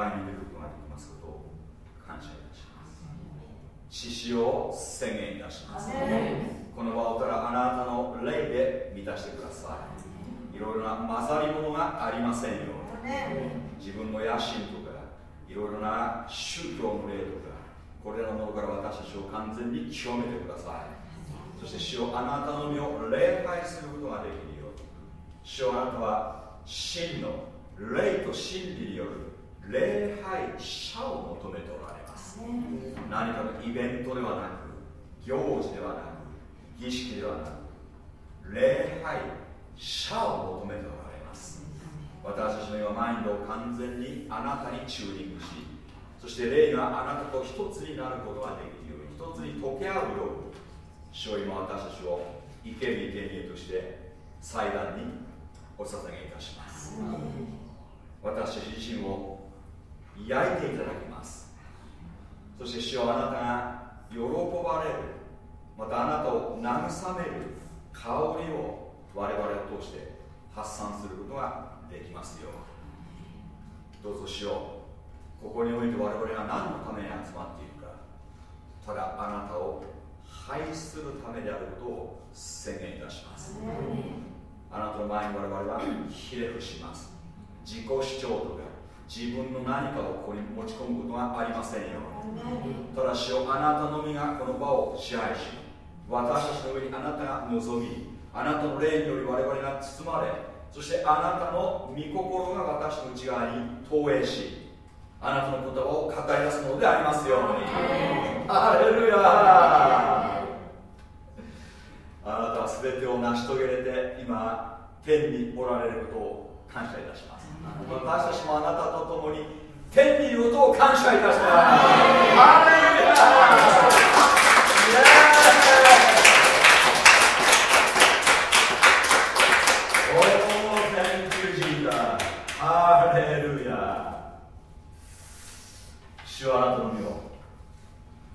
見舞いに出ることができますことを感謝いたします。獅子を宣言いたします。この場をたらあなたの霊で満たしてください。いろいろな混ざり物がありませんように。自分の野心とかいろいろな宗教の霊とかこれらのものから私たちを完全に清めてください。そして主をあなたの身を礼拝することができるように。主をあなたは真の霊と真理による礼拝者を求めておられます。何かのイベントではなく行事ではなく儀式ではなく礼拝者を求めておられます。私たちの今マインドを完全にあなたにチューニングしそして霊があなたと一つになることができるように一つに溶け合うように主を今私たちを生ける生贄として祭壇にお捧げいたします。私自身を焼いていただきます。そして主よあなたが喜ばれる。またあなたを慰める香りを我々を通して発散することができますよどうぞしようここにおいて我々が何のために集まっているか。ただあなたを廃止するためであることを宣言いたします。あなたの前に我々はひれ伏します。自己主張とか自分の何かをここに持ち込むことがありませんよ。ただしあなたのみがこの場を支配し私たちの上にあなたが望みあなたの霊により我々が包まれそしてあなたの御心が私の内側に投影しあなたの言葉を語り出すのでありますように。アレルヤあなたは全てを成し遂げれて今天におられることを感謝いたします私たちもあなたと共に天にいることを感謝いたします。アレルヤハレルヤ。主はあなたの身を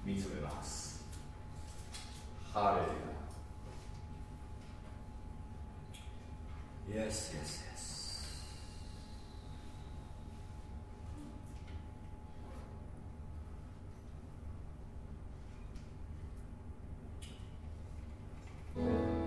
見つめます。ハレルヤ。Yes, yes, yes「す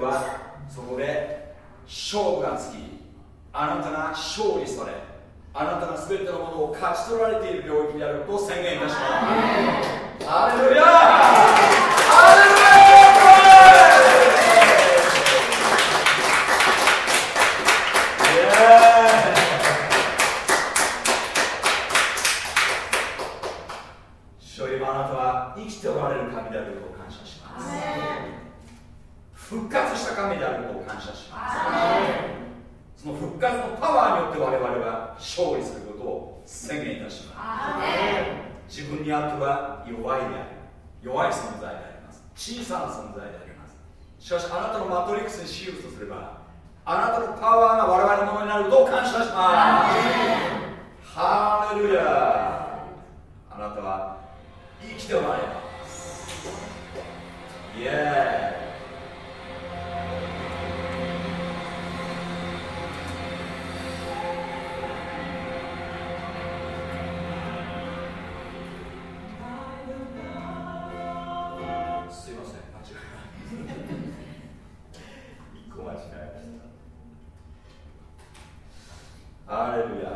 はそこで勝負がつきあなたが勝利されあなたが全てのものを勝ち取られている領域であることを宣言いたします。アレルヤその復活のパワーによって我々は勝利することを宣言いたします。自分にあっては弱いである弱い存在であります。小さな存在であります。しかしあなたのマトリックスにシフトすればあなたのパワーが我々のものになることを感謝します。ハレルヤあなたは生きておられます。イエーイ。ハレルヤ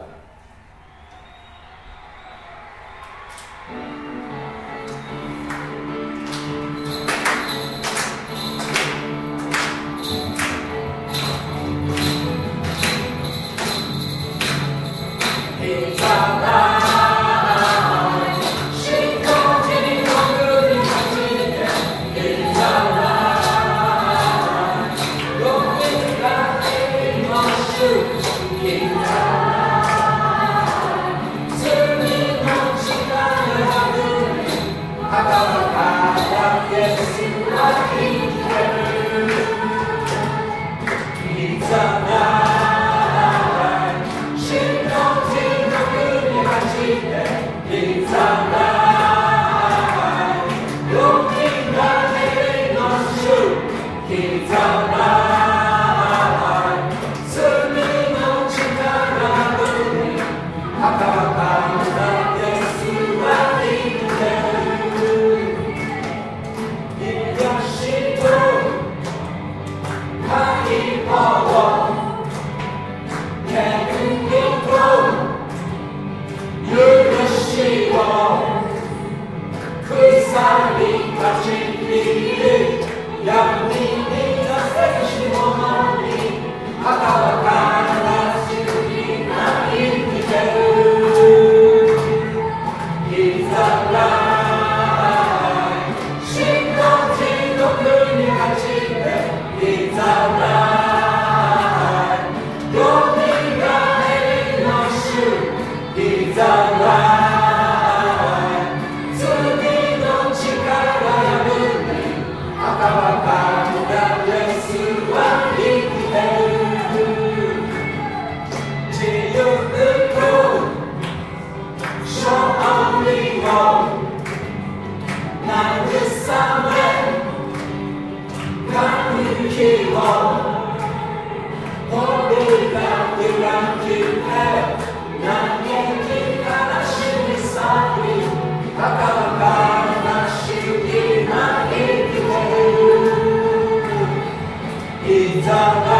감 사.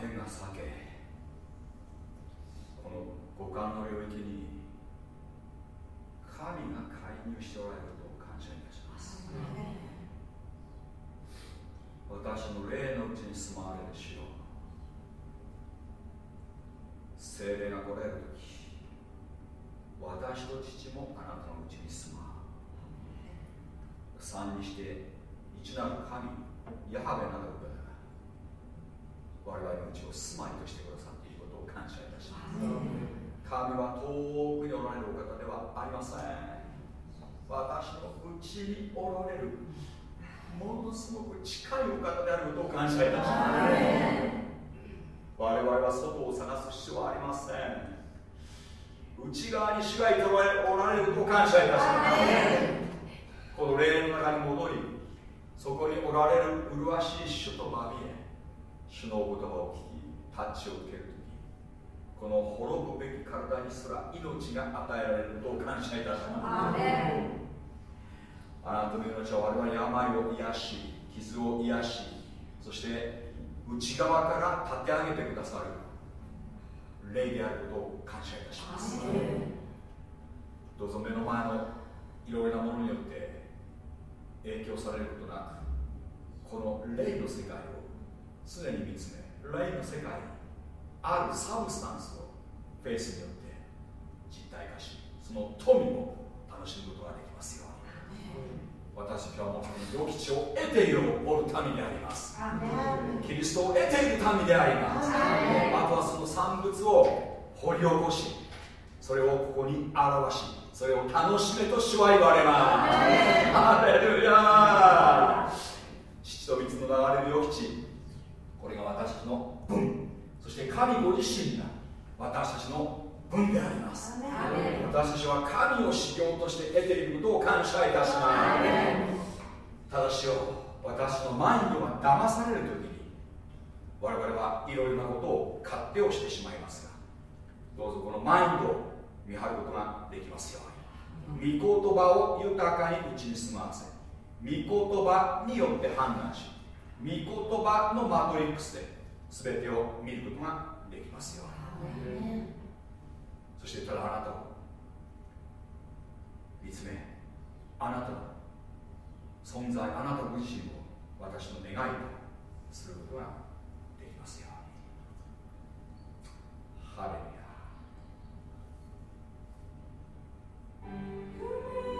今天が裂けこの五感の領域に神が介入しておられることを感謝いたします。私の霊のうちに住まわれる主よ精霊が来られる時私と父もあなたのうちに住まう三にして一なる神ヤハベなるお方が我々のうちを住まいとしてくださっていることを感謝いたします神は遠くにおられるお方ではありません私のうちにおられるものすごく近いお方であることを感謝いたします我々は外を探す必要はありません内側に主がいておられることを感謝いたしますこの霊の中に戻りそこにおられる麗しい主とまみえ主のお言葉を聞きタッチを受けるときこの滅ぶべき体にすら命が与えられることを感謝いたしますあなたの命は我々病を癒し傷を癒しそして内側から立て上げてくださる霊であることを感謝いたします。どうぞ目の前のいろいろなものによって影響されることなくこの霊の世界を常に見つめ霊の世界にあるサブスタンスをフェイスによって実体化しその富を楽しむことができます。ように私たちはもう良き地を得ているおる民であります。キリストを得ている民であります。あとはその産物を掘り起こしそれをここに表しそれを楽しめと主は言われます。ハレルヤ父と水の流れる良き地これが私たちの分。そして神ご自身が私たちの分であります。私たちは神を修行として得ていることを感謝いたします。ただしよ私のマインドが騙される時に我々はいろいろなことを勝手をしてしまいますがどうぞこのマインドを見張ることができますように。御言葉を豊かにうちに住まわせ御言葉によって判断し御言葉のマトリックスで全てを見ることができますようにそしてただあなたを見つめあなたの存在あなたご自身を私の願いとすることができますように。ハレルヤ。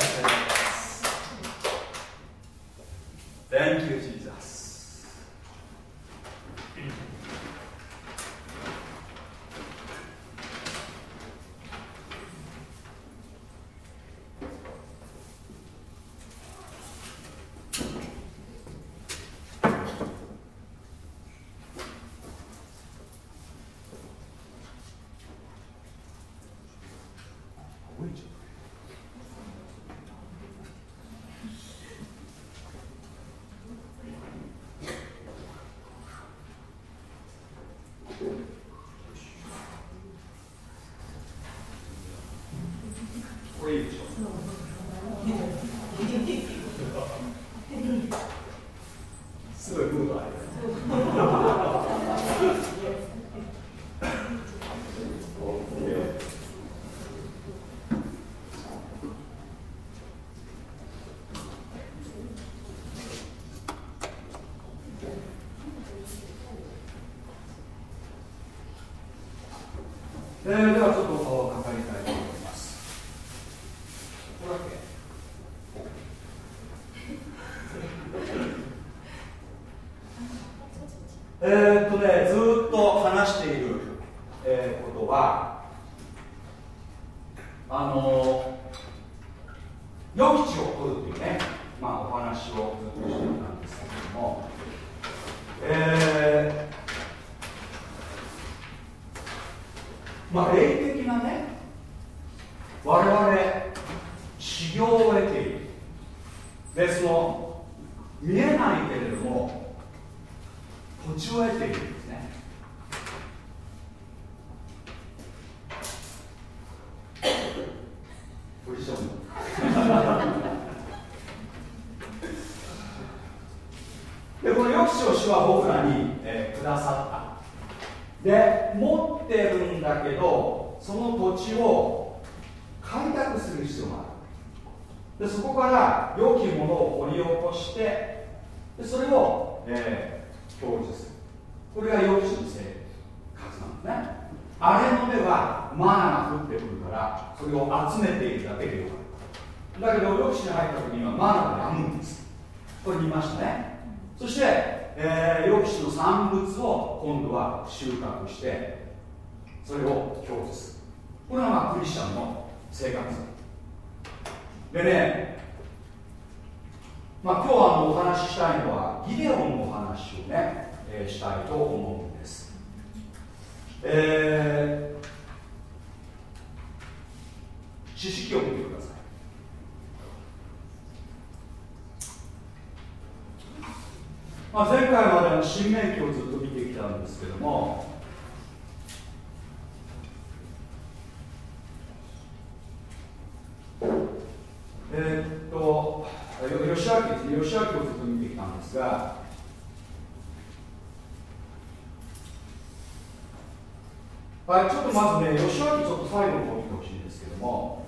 はいちょっとまずね吉明ちょっと最後の方見てほしいんですけども。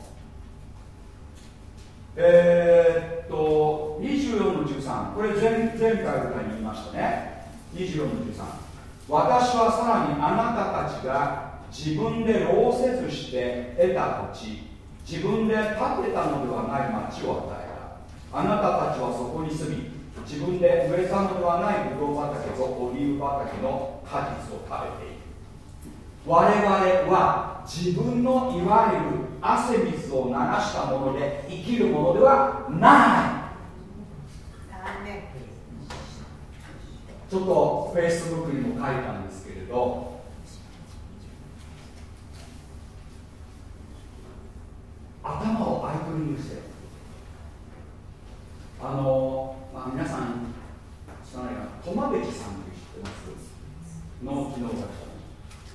えー、っと24の13これ前前回ぐらいに言いましたね。24の13私はさらにあなたたちが自分で労せずして得た土地。自分で建てたのではない町を与えた。あなたたちはそこに住み自分で植えたのではないブドウ畑とオリーブ畑の果実を食べている。我々は自分のいわゆる汗水を流したもので生きるものではない。ちょっとフェイスブックにも書いたんですけれど頭をアイドリングしてあの、まあ、皆さん知らないかトマベチさんって知ってます脳機能学者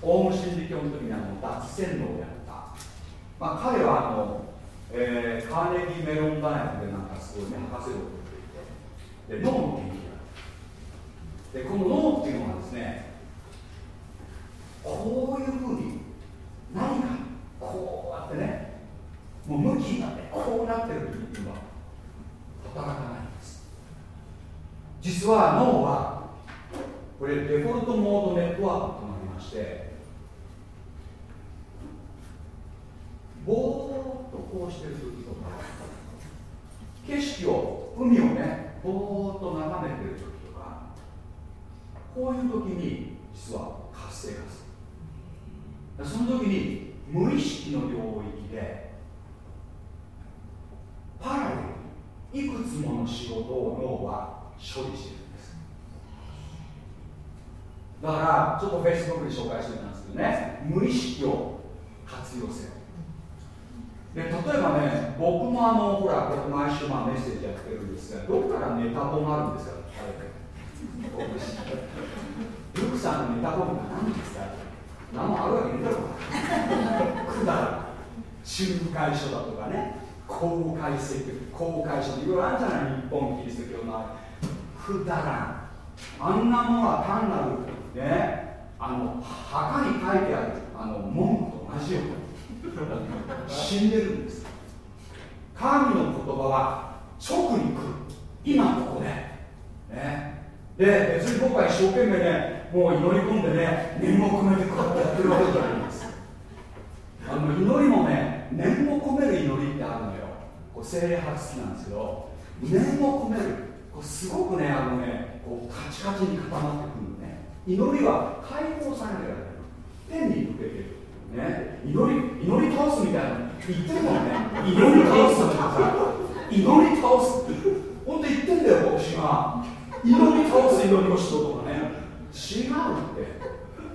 オウム真理教の時にあの脱線路をやった、まあ、彼はあの、えー、カーネギーメロン大学でなんかすごいね博士号を取っていてで脳の研究でこの脳っていうのはですねこういうふうに何かこうやってねもう向きになってこうなってる時っていうのは働かないんです実は脳はこれデフォルトモードネットワークとなりましてぼーっとこうしてる時とか景色を海をねぼーっと眺めてる時とかこういう時に実は活性化するその時に無意識の領域でパラレルにいくつもの仕事を脳は処理してるんですだからちょっとフェイスブックで紹介してたんですけどね無意識を活用せよ。で例えばね僕もあのほら僕毎週まあメッセージやってるんですがどこからネタ本あるんですか？聞か。れてルクさんのネタ本が何ですか？何もあるわけねえだろ。くだら仲介書だとかね。公開説公開書。いろいろあるじゃない日本キリスト教のくだらん。あんなものは単なるねあの墓に書いてあるあの文句と同じように死んでるんです。神の言葉は直に来る。今ここで。ね。で別に僕は一生懸命ねもう祈り込んでね念を込めてこうやってやってるわけじゃないんです。あの祈りもね念を込める祈りってあるのよ。こう精霊派好きなんですけど念を込める。こうすごくねあのねこうカチカチに固まってくる祈りは解放されなきゃ天に向けてるね、祈り祈り倒すみたいな言ってるもんね。祈り倒す祈り倒す本当言ってんだよ牧師が。祈り倒す祈りをしろとかね。違うって。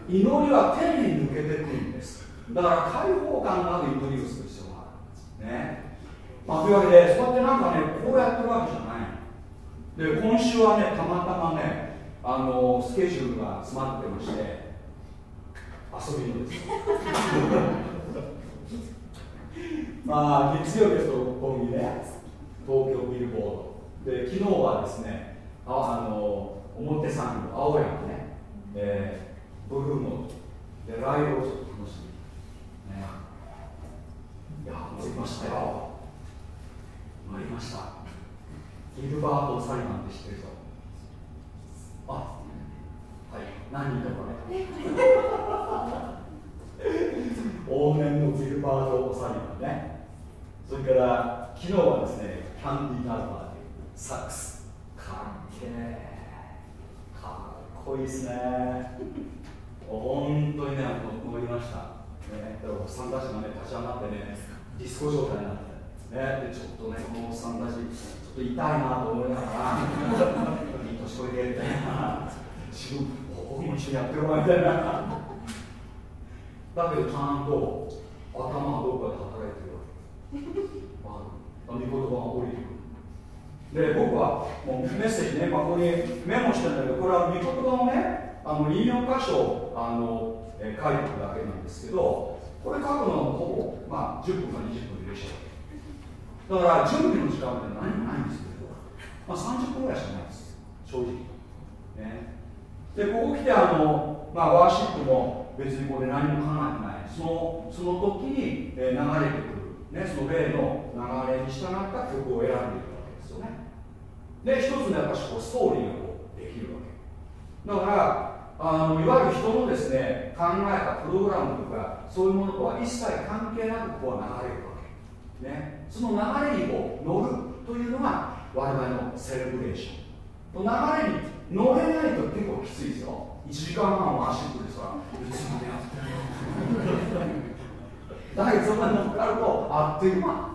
祈りは天に向けてくるんです。だから解放感のある祈りをする必要があるね。まあ、というわけでそうやってなんかねこうやってるわけじゃない。で今週はねたまたまねあのスケジュールが詰まってまして遊びのです。まあ月曜日ですと六本木ね東京ビルボード。で昨日はですねああの表参道青山ね、えー、ブルーノでライブをちょっと楽しみ。ね。いや乗りましたよ。乗りました。ギルバート・サリマンって知ってる人？あはい何人かね往年のギルバート・サリマンね。それから昨日はですねキャンディー・ナルバーというサックス。かっけー。かっこいいですね。本当にね乗りました。ねだからおっさんたちがね立ち上がってねディスコ状態になってね。でちょっとねこのおっさんたちちょっと痛いなと思いながら。いい年こえてみたいな。自分僕も一緒にやってるわみたいな。だけどちゃんと頭はどこかで働いてるわけ御言葉が降りてくる。で僕はもうメッセージね、まあ、ここにメモしてんだけどこれは御言葉をねあの引用箇所をあの、えー、書いてるだけなんですけどこれ書くのはほぼ、まあ、10分か20分でできちゃうだから準備の時間って何もないんですけど、まあ、30分ぐらいしかない。正直。ね。でここ来てあの、まあ、ワーシップも別にこれ何も考えてない。そのその時に、え、流れてくる。ね、その例の流れに従った曲を選んでいるわけですよね。で一つのやっぱしこうストーリーがこうできるわけ。だからあのいわゆる人のですね考えたプログラムとかそういうものとは一切関係なくこう流れるわけ、ね、その流れにこう乗るというのが我々のセレブレーション。流れに乗れないと結構きついですよ。1時間半ワーシップですから。いつまでやってるだけどそこに乗っかるとあっという間。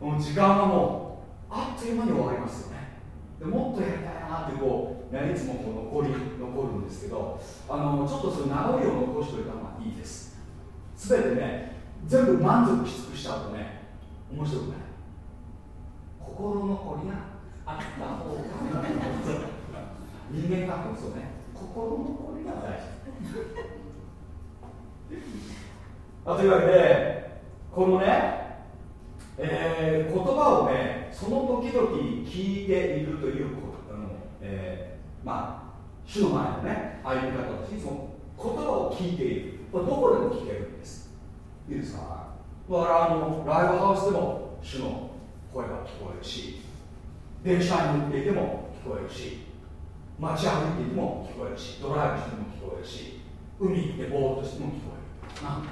もう時間はもうあっという間に終わりますよね。でもっとやりたいなってこう、ね、いつもこう残り残るんですけどあのちょっとそういう名残を残しておいたのがいいです。全てね全部満足し尽くしちゃうとね面白くない。心残りがあった方が人間関係もそうね。心残りが大事。あというわけでこのね、えー、言葉をねその時々聞いているということ。あの、えー、まあ主の前のね歩み方としていつも言葉を聞いている。これどこでも聞けるんです。いいですか？だからあのライブハウスでも主の声が聞こえるし電車に乗っていても聞こえるし街歩いていても聞こえるしドライブしても聞こえるし海行ってぼーっとしても聞こえる。な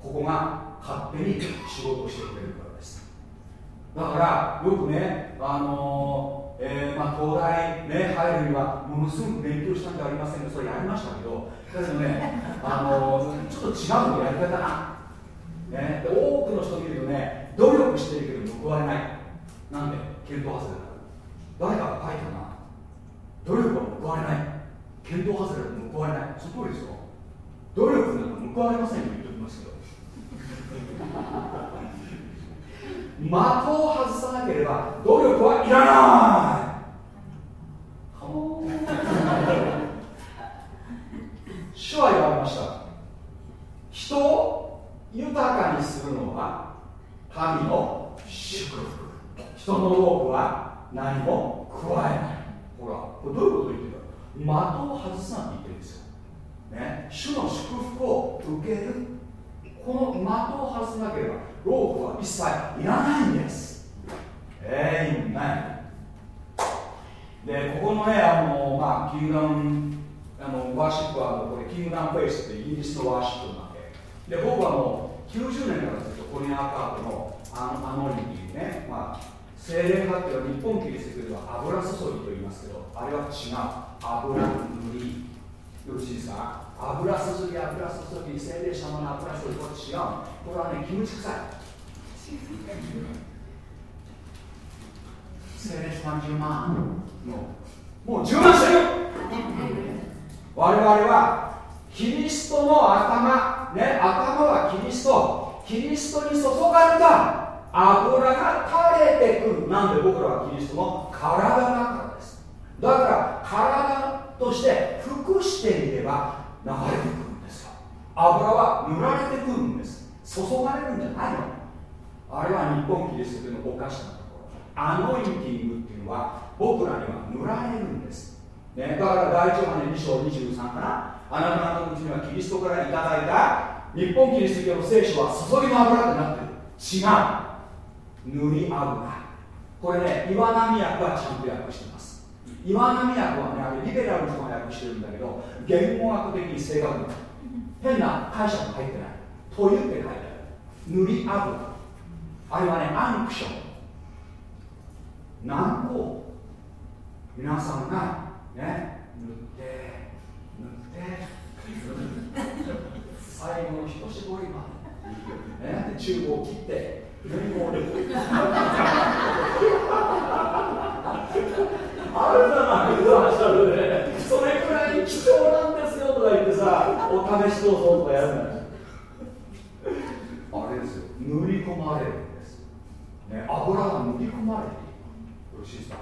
ここが勝手に仕事をしてくれるからです。だからよくねあのー、えー、まあ、東大ね入るにはものすごく勉強したんじゃありませんがそれやりましたけどだけどねあのー、ちょっと違うのやり方な、ね、多くの人見るとね努力してるけど報われない。なんで？検討外れ誰かが書いたな努力は報われない。検討外れだと報われない。その通りですよ。努力なんか報われませんよ言っておきますけど的を外さなければ努力はいらない主は言われました人を豊かにするのは神の祝福。人の労苦は何も加えない。ほらこれどういうこと言ってるか。的を外すなって言ってるんですよ、ね、主の祝福を受ける。この的を外さなければロープは一切いらないんです。ええー、ない。でここのねあのまあ Kingdom あの worship はこれ Kingdom Faith ってイギリスの worship なわけ。で僕はもう90年からずっとコリン・アーカートの anointing ね、まあ、精霊派っていうのは日本キリスト教では油注ぎと言いますけどあれは違う油塗りよろしいですか？油注ぎ油注ぎ精霊様の油注ぎこれ違う。これはねキムチ臭い。精霊様10万もうもう10万してる我々はキリストの頭ね頭はキリスト。キリストに注がれた。油が垂れてくる。なんで僕らはキリストの体だからです。だから体として服していれば流れてくるんですよ。油は塗られてくるんです。注がれるんじゃないの。あれは日本キリスト教のおかしなところ。アノインティングっていうのは僕らには塗られるんです、ね、だから第一ヨハネ2章23かなあなた方のうちにはキリストからいただいた日本キリスト教の聖書は注ぎの油ってなってる。違う。塗り油これね岩波訳はちゃんと訳してます。岩波訳はねあれリベラルの人が訳してるんだけど言語学的に正確な。変な解釈入ってない。というって書いてある。塗り油あれはねアンクション軟膏皆さんがね塗って塗って 最後の一絞りまで、ね、チューブを切って綿棒であるじゃないですかそれくらい貴重なんですよとか言ってさお試しどうぞとかやるんだよ。あれですよ塗り込まれるんです、ね、油が塗り込まれているよろしいですか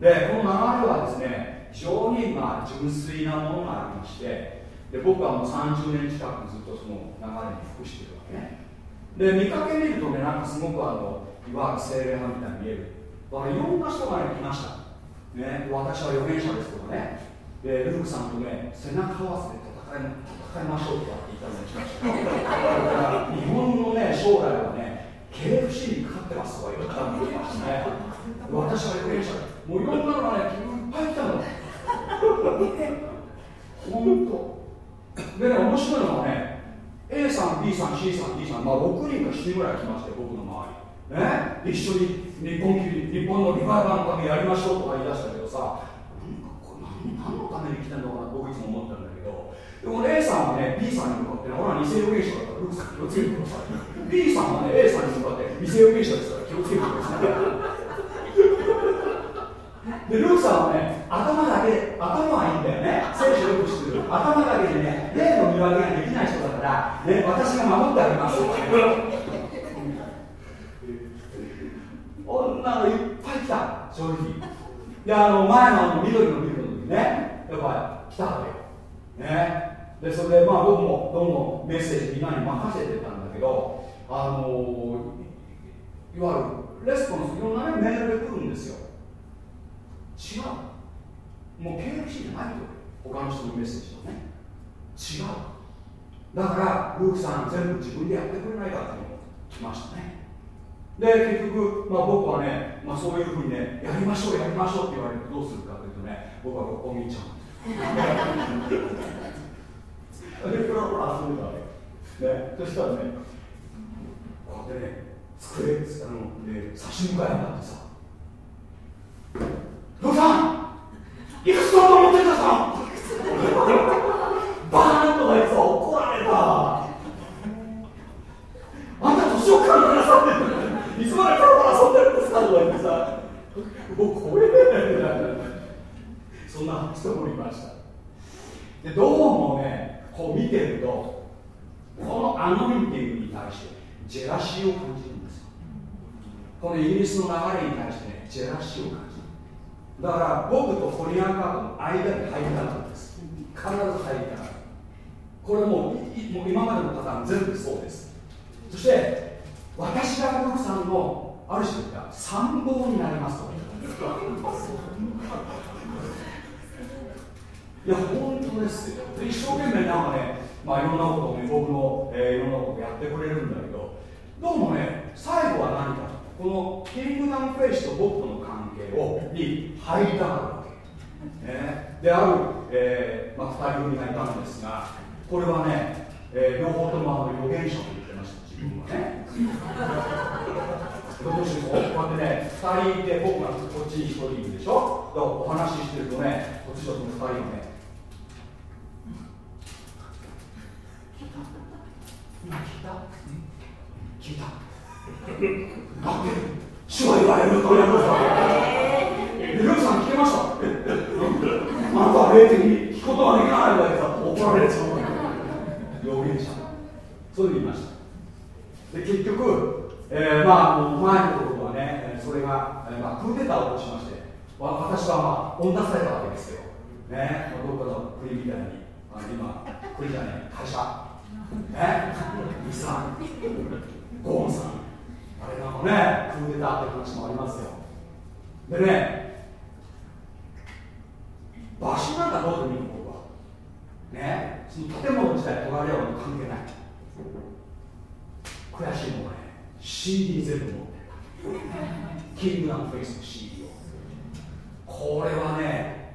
でこの流れはですね非常にまあ純粋なものがありましてで僕はもう30年近くずっとその流れに服してるわけね。で見かけ見るとねなんかすごくあのいわゆる精霊派みたいに見える。だからいろんな人がね来ました。ね私は預言者ですとかね。でルークさんとね背中合わせで戦い戦いましょうとかって言ったのにしました。だから日本のね将来はね KFC にかかってますとか言ったのにしましたね私は預言者。もういろんなのがねいっぱい来たの。本当。でね面白いのはね B さん C さん D さん、まあ、6人か7人ぐらい来まして僕の周り。ね？一緒に日本日本のリバイバルのためやりましょうとか言い出したけどさ何何のために来てんのかな僕いつも思ったんだけどでも A さんはね B さんに向かってほら偽予言者だからルーさん気をつけてください。B さんはね A さんに向かって偽予言者ですから気をつけてください。でルークさんはね頭だけ頭はいいんだよね。聖書よく知ってる。頭だけでね例の見分けができない人から、ね、私が守ってあげます。女のいっぱい来た正直。であの前のあの緑のビルの時ねやっぱり来たわけよ。ね。でそれでまあ僕もどんどんメッセージみんなに任せてたんだけどあのいわゆるレスポンスいろんな、ね、メールで来るんですよ。違う。もう KFC じゃないと他の人のメッセージとね。違う。だからルークさん全部自分でやってくれないかって来ましたね。で結局、まあ、僕はね、まあ、そういうふうにねやりましょうやりましょうって言われてどうするかというとね僕は六本木行っちゃうん。でプラプラ遊んでたわけ。ねそしたらねこうやってね机あので差し向かいになってさロさんいくつだと思ってたさバーンとか言ってさ怒られた。あんた年を考えなさっていつまでパラパラ遊んでるんですかとか言ってさ。もう怖えそんな人もいました。でどうもねこう見てるとこのアノインティングに対してジェラシーを感じるんですよ。このイギリスの流れに対してねジェラシーを感じる。だから僕とコリアンカードの間に入りたかったです。必ず入りたかった。これもうもう今までのパターン全部そうです。そして私がルークさんのある種言った参謀になりますと。いや本当ですよ。一生懸命なんかねまあいろんなことをね僕の、えー、いろんなことやってくれるんだけどどうもね最後は何かこのキングダムフェイスと僕との関係をに入りたがるわけ、ね、である、えーまあ、2人組がいたんですがこれはね、えー、両方ともあの預言者と言ってました自分はね。どうしてこうやってね2人いて僕がこっちに1人いるでしょ？だからお話ししてるとねこっちとその2人がね今聞いた？聞いた。だって主は言われるとやるさ。ルーさん聞けました？あなたは霊的に聞くことができないわけさ。怒られちゃう預言者。そういうふうに言いました。で結局、えー、まあ前のところはねそれが、えー、まあ、クーデターを起こしまして私はまあ追い出されたわけですよ。ね、まあ、どっかの国みたいにあ今国じゃない会社。ね遺産。ゴーンさん。あれなんかねクーデターって話もありますよ。でね場所なんかどうでもいいのねその建物自体取られように関係ない。悔しいのがね CD 全部持ってるキングダムフェイスの CD を。これはね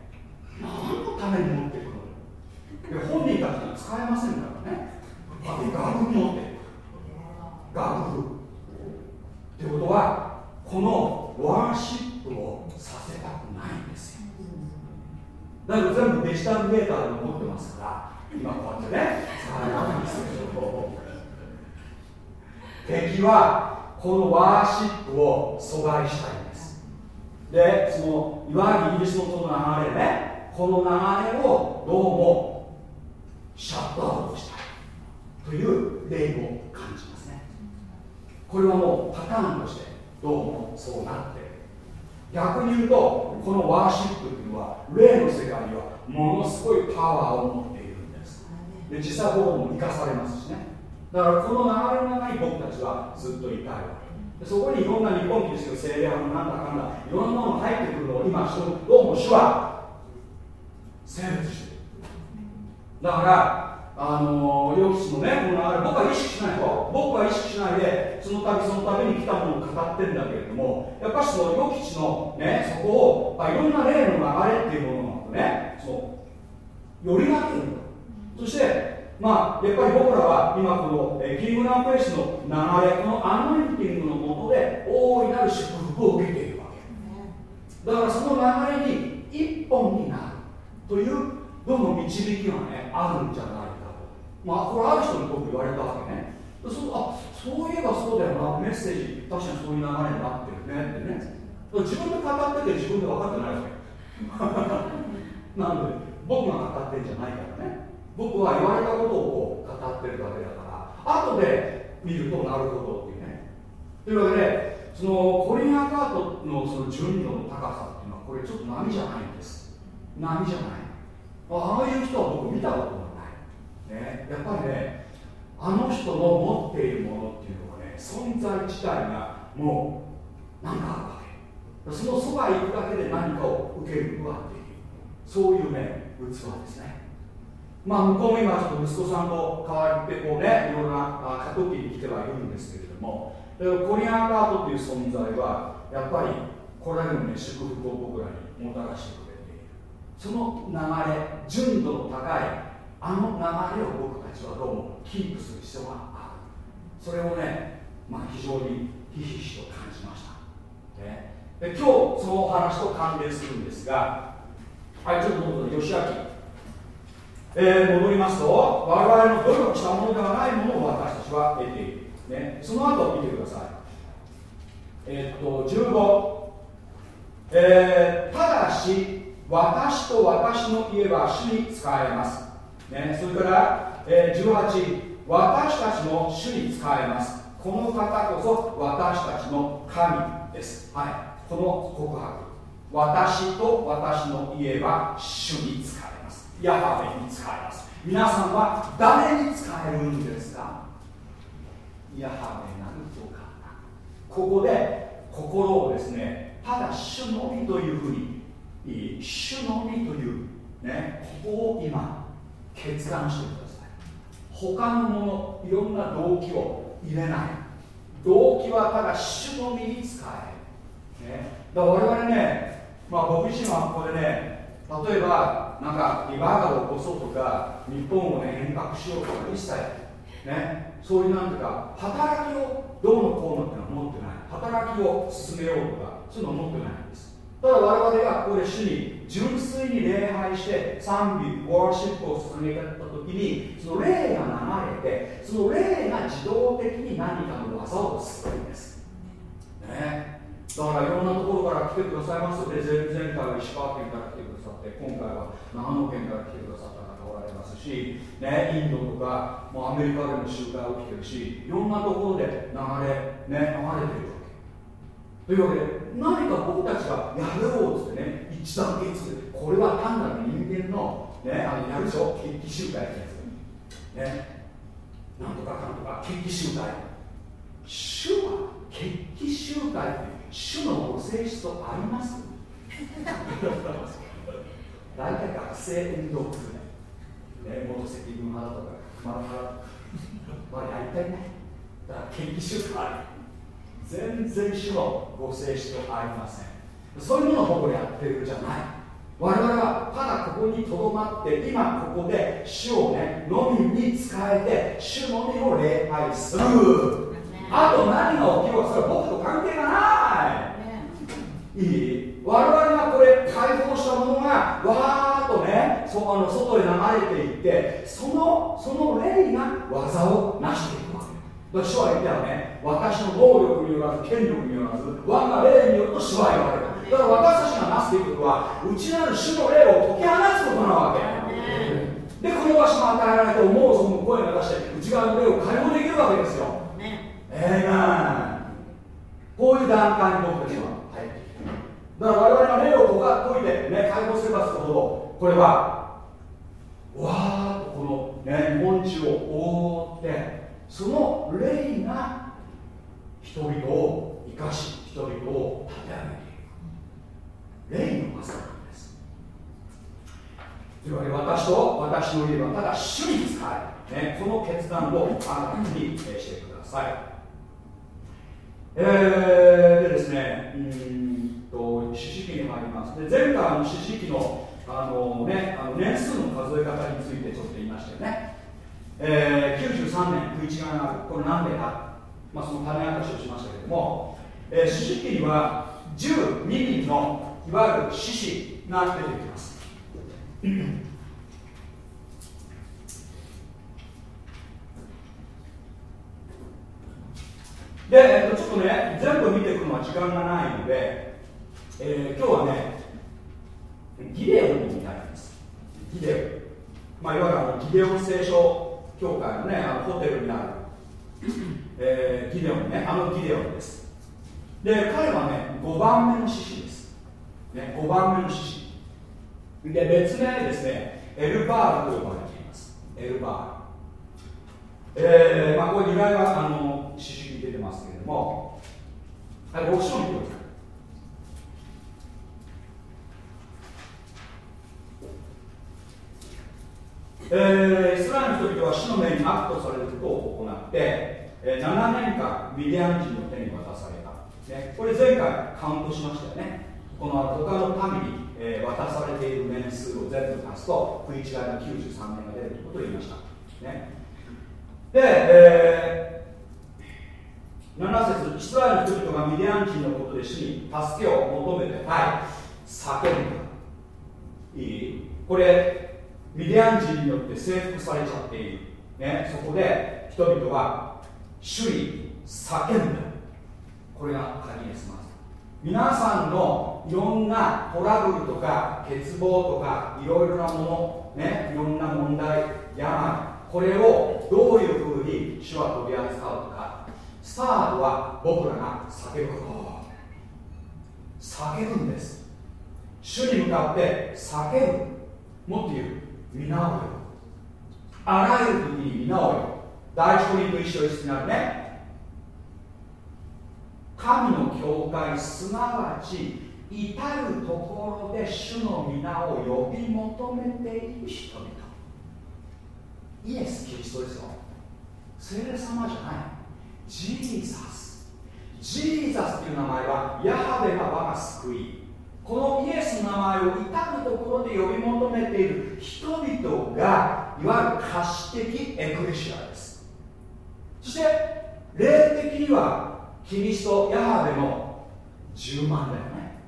何のために持ってくるの？本人たちが使えませんからね。あと楽譜持ってる。楽譜。ってことはこのワーシップをさせたくないんですよ。だけど全部デジタルデータで残ってますから今こうやってね。触れないんですけど敵はこの worship を阻害したいんです。でそのいわゆるイギリスのその流れねこの流れをどうもシャットアウトしたい。という霊を感じますね。これはもうパターンとしてどうもそうなって逆に言うとこのワーシップっていうのは霊の世界にはものすごいパワーを持っているんです。で実際こうも生かされますしね。だからこの流れの中に僕たちはずっといたいそこにいろんな日本キリスト聖霊派のなんだかんだいろんなものが入ってくるのを今どうも主は選別して。るだからあの予期のねこの流れ僕は意識しないよ僕は意識しないでその度その度に来たものを語ってるんだけれどもやっぱりその予期のねそこを、まあ、いろんな例の流れっていうものをね。そう。より分けるそしてまあやっぱり僕らは今この、えキングダムフェイスの流れこのアノインティングのもとで大いなる祝福を受けているわけ。だからその流れに一本になるというどの導きがねあるんじゃないまあこれある人に僕言われたわけね。そあそういえばそうだよな。メッセージ確かにそういう流れになってるね。ってね。自分で語ってて自分で分かってないわけ。なんで僕が語ってんじゃないからね。僕は言われたことをこう語ってるだけだから。後で見るとなるほどっていうね。というわけでそのコリンアカートのその順路の高さっていうのはこれちょっと波じゃないんです。波じゃない。ああいう人は僕見たことね、やっぱりねあの人の持っているものっていうのはね存在自体がもう何かあるわけ。そのそばへ行くだけで何かを受けることができる。そういうね器ですね。まあ向こうも今ちょっと息子さんと代わってこうねいろんな過渡期に来てはいるんですけれどもコリアンカートという存在はやっぱりこれだけのね祝福を僕らにもたらしてくれている。その流れ純度の高いあの流れを僕たちはどうもキープする必要がある。それをね、まあ、非常にひしひしと感じました、ね、で今日そのお話と関連するんですがはいちょっと戻って吉明えー、戻りますと我々の努力したものではないものを私たちは得ている、ね、その後見てください。えー、っと15、えー、ただし私と私の家は主に使えます。ね、それから、えー、18私たちも主に使えます。この方こそ私たちの神です。はい。この告白。私と私の家は主に使えます。ヤハウェに使えます。皆さんは誰に使えるんですか？ヤハウェなるお方。ここで心をですねただ主のみというふうに主のみというねここを今決断してください。他のものいろんな動機を入れない。動機はただ主のみに使え、ね、だから我々ね、まあ、僕自身はここでね例えばなんかリバーガルを起こそうとか日本をね変革しようとか一切ね。そういうなんていうか働きをどうのこうのってのは持ってない。働きを進めようとかそういうのは持ってないんです。ただ我々がここで主に純粋に礼拝して賛美ワーシップを捧げた時にその霊が流れてその霊が自動的に何かの技をするんです。ね。だからいろんなところから来てくださいますので前回は石川県から来てくださって今回は長野県から来てくださった方がおられますし、ね、インドとかもうアメリカでも集会起きてるしいろんなところで流れ、ね、流れてるというわけで何か僕たちがやろうっつってね一段これは単なる人間の,、ね、あのやるでしょ決起集会ってやつ。ね。なんとかかんとか決起集会。主は決起集会主のご性質とあります？大体学生運動部ね元赤軍派だとか熊派はやりたいね。だから決起集会。全然主のご性質とありませんそういうものを僕らやってるじゃない。我々はただここにとどまって今ここで主をねのみに使えて主のみを礼拝する。あと何が起きようかそれは僕と関係がない。いい？我々がこれ解放したものがわーっとねそあの外へ流れていってそのその霊が技を成していくわけ。だ主は言ったよね。私の能力によらず権力によらず我が霊によると主は言われるだから私たちがなすということは内なる主の霊を解き放つことなわけ。でこの場所が与えられて思うその声が出して内側の霊を解放できるわけですよ。ええなこういう段階に僕たちは入ってい。くだから我々が霊を解いて、ね、解放すればするほどこれはわーっとこの、ね、日本地を覆ってその霊が人々を生かし人々を立て上げていく霊の技なんですというわけで私と私の家はただ主に使え、ね、この決断をあなたにしてくださいえー、でですね、うんと、四式に入ります。で前回の四式のあの、ね、あの年数の数え方についてちょっと言いましたよね。えー、93年、食い違いがある。これなんでか、まあ、その種明かしをしましたけれども、えー、四式には12人のいわゆる獅子が出てきます。で、えっと、ちょっとね、全部見ていくのは時間がないので、えー、今日はね、ギデオンになります。ギデオン。まあ、いわゆるあのギデオン聖書協会のね、あのホテルにある、えー、ギデオンね、あのギデオンです。で、彼はね、5番目の獅子。ね、5番目の獅子。で、別名ですね、エルバールと呼ばれています。エルバール。えー、まあ、これ由来は、あの、獅子に出てますけれども、はい、6章見てください。えー、イスラエルの人々は死の目に悪とされることを行って、えー、7年間ミディアン人の手に渡された、ね、これ前回カウントしましたよねこの他の民に、渡されている年数を全部足すと食い違いが93年が出るということを言いました、ね、で、え7節イスラエルの人々がミディアン人のことで主に助けを求めてはい叫んだ。いい。これミディアン人によって征服されちゃっている、ね、そこで人々は主に叫んだ。これが鍵です。まず皆さんのいろんなトラブルとか欠乏とかいろいろなもの、ね、いろんな問題病これをどういうふうに主は取り扱うとか。スタートは僕らが叫ぶこと。叫ぶんです。主に向かって叫ぶ。もっと言う。皆およあらゆる時に皆およ第一コリント一緒になるね。神の教会すなわち至るところで主の皆を呼び求めている人々。イエス・キリストですよ。聖霊様じゃない。ジーザス。ジーザスっていう名前はヤハウェが我が救い。このイエスの名前を至るところで呼び求めている人々がいわゆる可視的エクレシアです。そして霊的にはキリストヤハウェの充満だよね。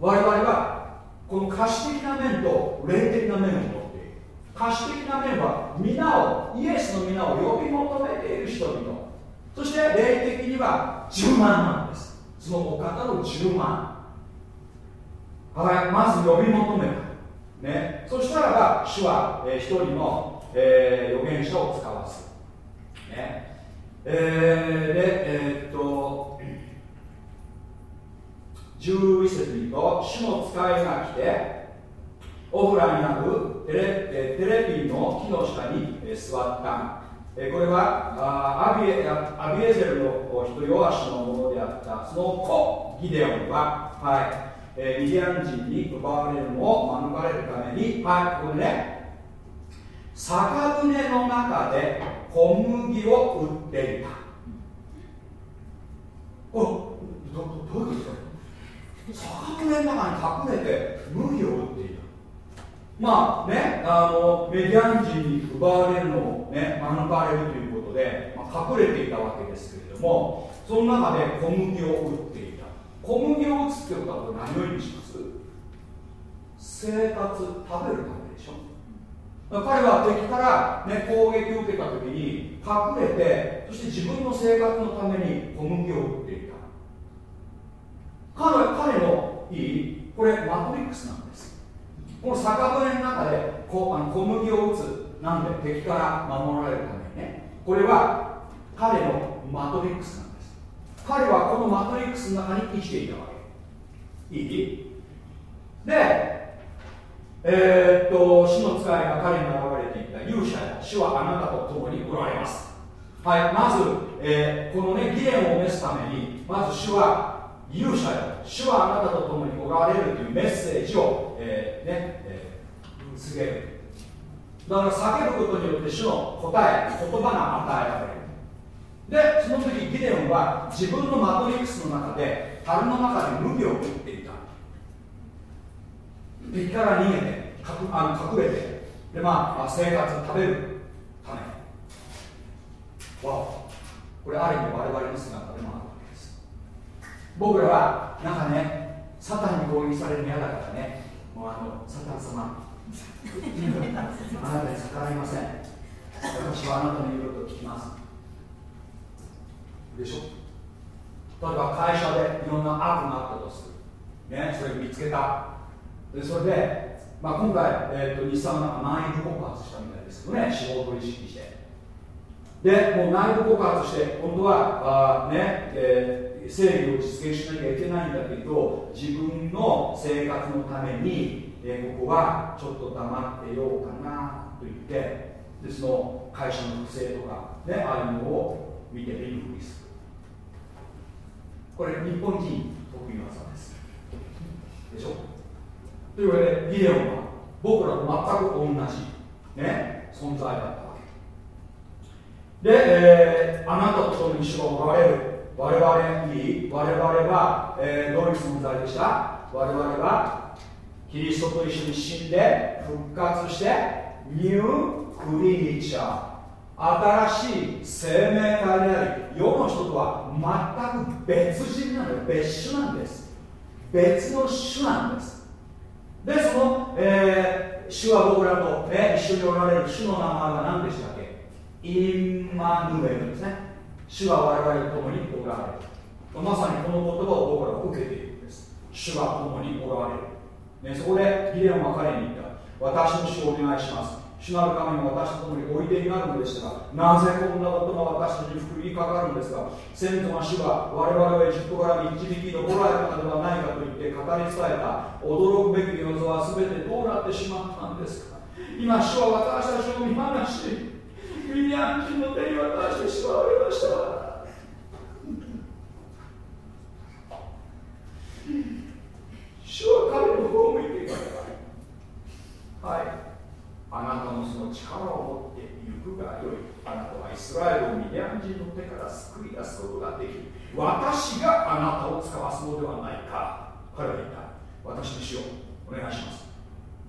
我々はこの可視的な面と霊的な面を持っている。可視的な面は皆をイエスの皆を呼び求めている人々。そして霊的には10万なんです。そのお方の10万。はいまず呼び求めた。ね。そしたらば主は、えー、一人の、えー、預言者を使わすねえー、でえー、っと11節にと主の使いが来てオフラにあるテレ,、えテレピンの木の下に、え座った。えこれはアビエアビエゼルの人ヨアシのものであった。その子ギデオンは、はい。えー、ミディアン人に奪われるのを免れるために、はい、これね酒舟の中で小麦を売っていた。おどどういうことですか酒舟の中に隠れて麦を売っていた。まあね、あのメディアン人に奪われるのを、ね、免れるということで、まあ、隠れていたわけですけれどもその中で小麦を売っていた。小麦を打つってことは何を意味します？生活食べるため。彼は敵から、ね、攻撃を受けた時に隠れてそして自分の生活のために小麦を売っていた。彼彼のいいこれマトリックスなんです。この酒舟の中でこあの小麦を打つなんで敵から守られるためにね。これは彼のマトリックスなんです。彼はこのマトリックスの中に生きていたわけ。いい？でえー、っと主の使いが彼に現れていた勇者や主はあなたと共におられます。はいまず、えー、このね議連を召すためにまず主は勇者や主はあなたと共におられるというメッセージを、えー、ね、えー、告げる。だから叫ぶことによって主の答え言葉が与えられる。でその時ギデオンは自分のマトリックスの中で樽の中で麦を敵から逃げてあの隠れてでまあ生活食べるため。わこれある意味我々の姿でもあるわけです。僕らはなんかねサタンに攻撃されるの嫌だからね。もうあのサタン様。あなたに逆らいません。私はあなたの言うことを聞きます。でしょ例えば会社でいろんな悪があったとする。ねそれを見つけた。でそれで、まあ、今回、えーと、日産は内部告発したみたいですけどね。仕事を意識して。でもう内部告発して本当はあ、ねえー、正義を実現しなきゃいけないんだけど自分の生活のために、えー、ここはちょっと黙ってようかなと言ってでその会社の不正とか、ね、ああいうのを見てビクビす。るこれ日本人得意技です。でしょ？というわけでギデオンは僕らと全く同じ、ね、存在だったわけ。で、えー、あなたと共に主がおられる。我々に我々は、えー、どういう存在でした？我々はキリストと一緒に死んで復活してニュークリーチャー。新しい生命体であり世の人とは全く別人なんで別種なんです。別の種なんです。でその、えー、主は僕らと、ね、一緒におられる主の名前は何でしたっけ？インマヌエルですね。主は我々と共におられる。まさにこの言葉を僕らは受けているんです。主は共におられる、ね、そこでギレオンは彼に言った。私の主をお願いします。主なる神が私と共においでになるのでしたがなぜこんなことが私たちに降りかかるんですか？先祖が主が我々をエジプトから導き残られたのではないかと言って語り伝えた驚くべき技は全てどうなってしまったんですか？今主は私たちを見放しミディアン人の手に渡してしまわれました。主は彼の方を向いていかれた。はい。あなたのその力を持って行くがよいあなたはイスラエルをミディアン人の手から救い出すことができる私があなたを使わすのではないか彼は言った私にしようお願いします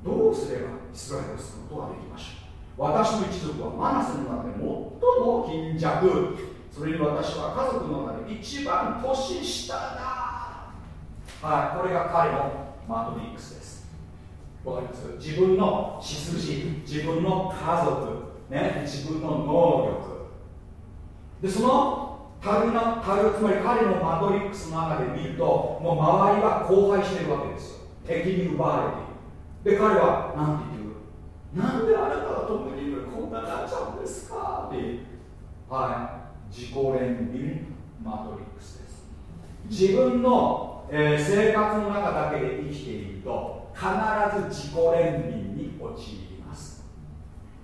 どうすればイスラエルを救うことができましょう私の一族はマナセの中で最も貧弱それに私は家族の中で一番年下だはいこれが彼のマトリックスですわかります？自分の血筋自分の家族、ね、自分の能力。でその樽の樽つまり彼のマトリックスの中で見るともう周りは荒廃してるわけですよ。敵に奪われている。で彼は何て言う？なんであなたが共にいるこんなになっちゃうんですか？っていう。はい。自己憐憫マトリックスです。自分の、えー、生活の中だけで生きていると必ず自己憐憫に陥ります。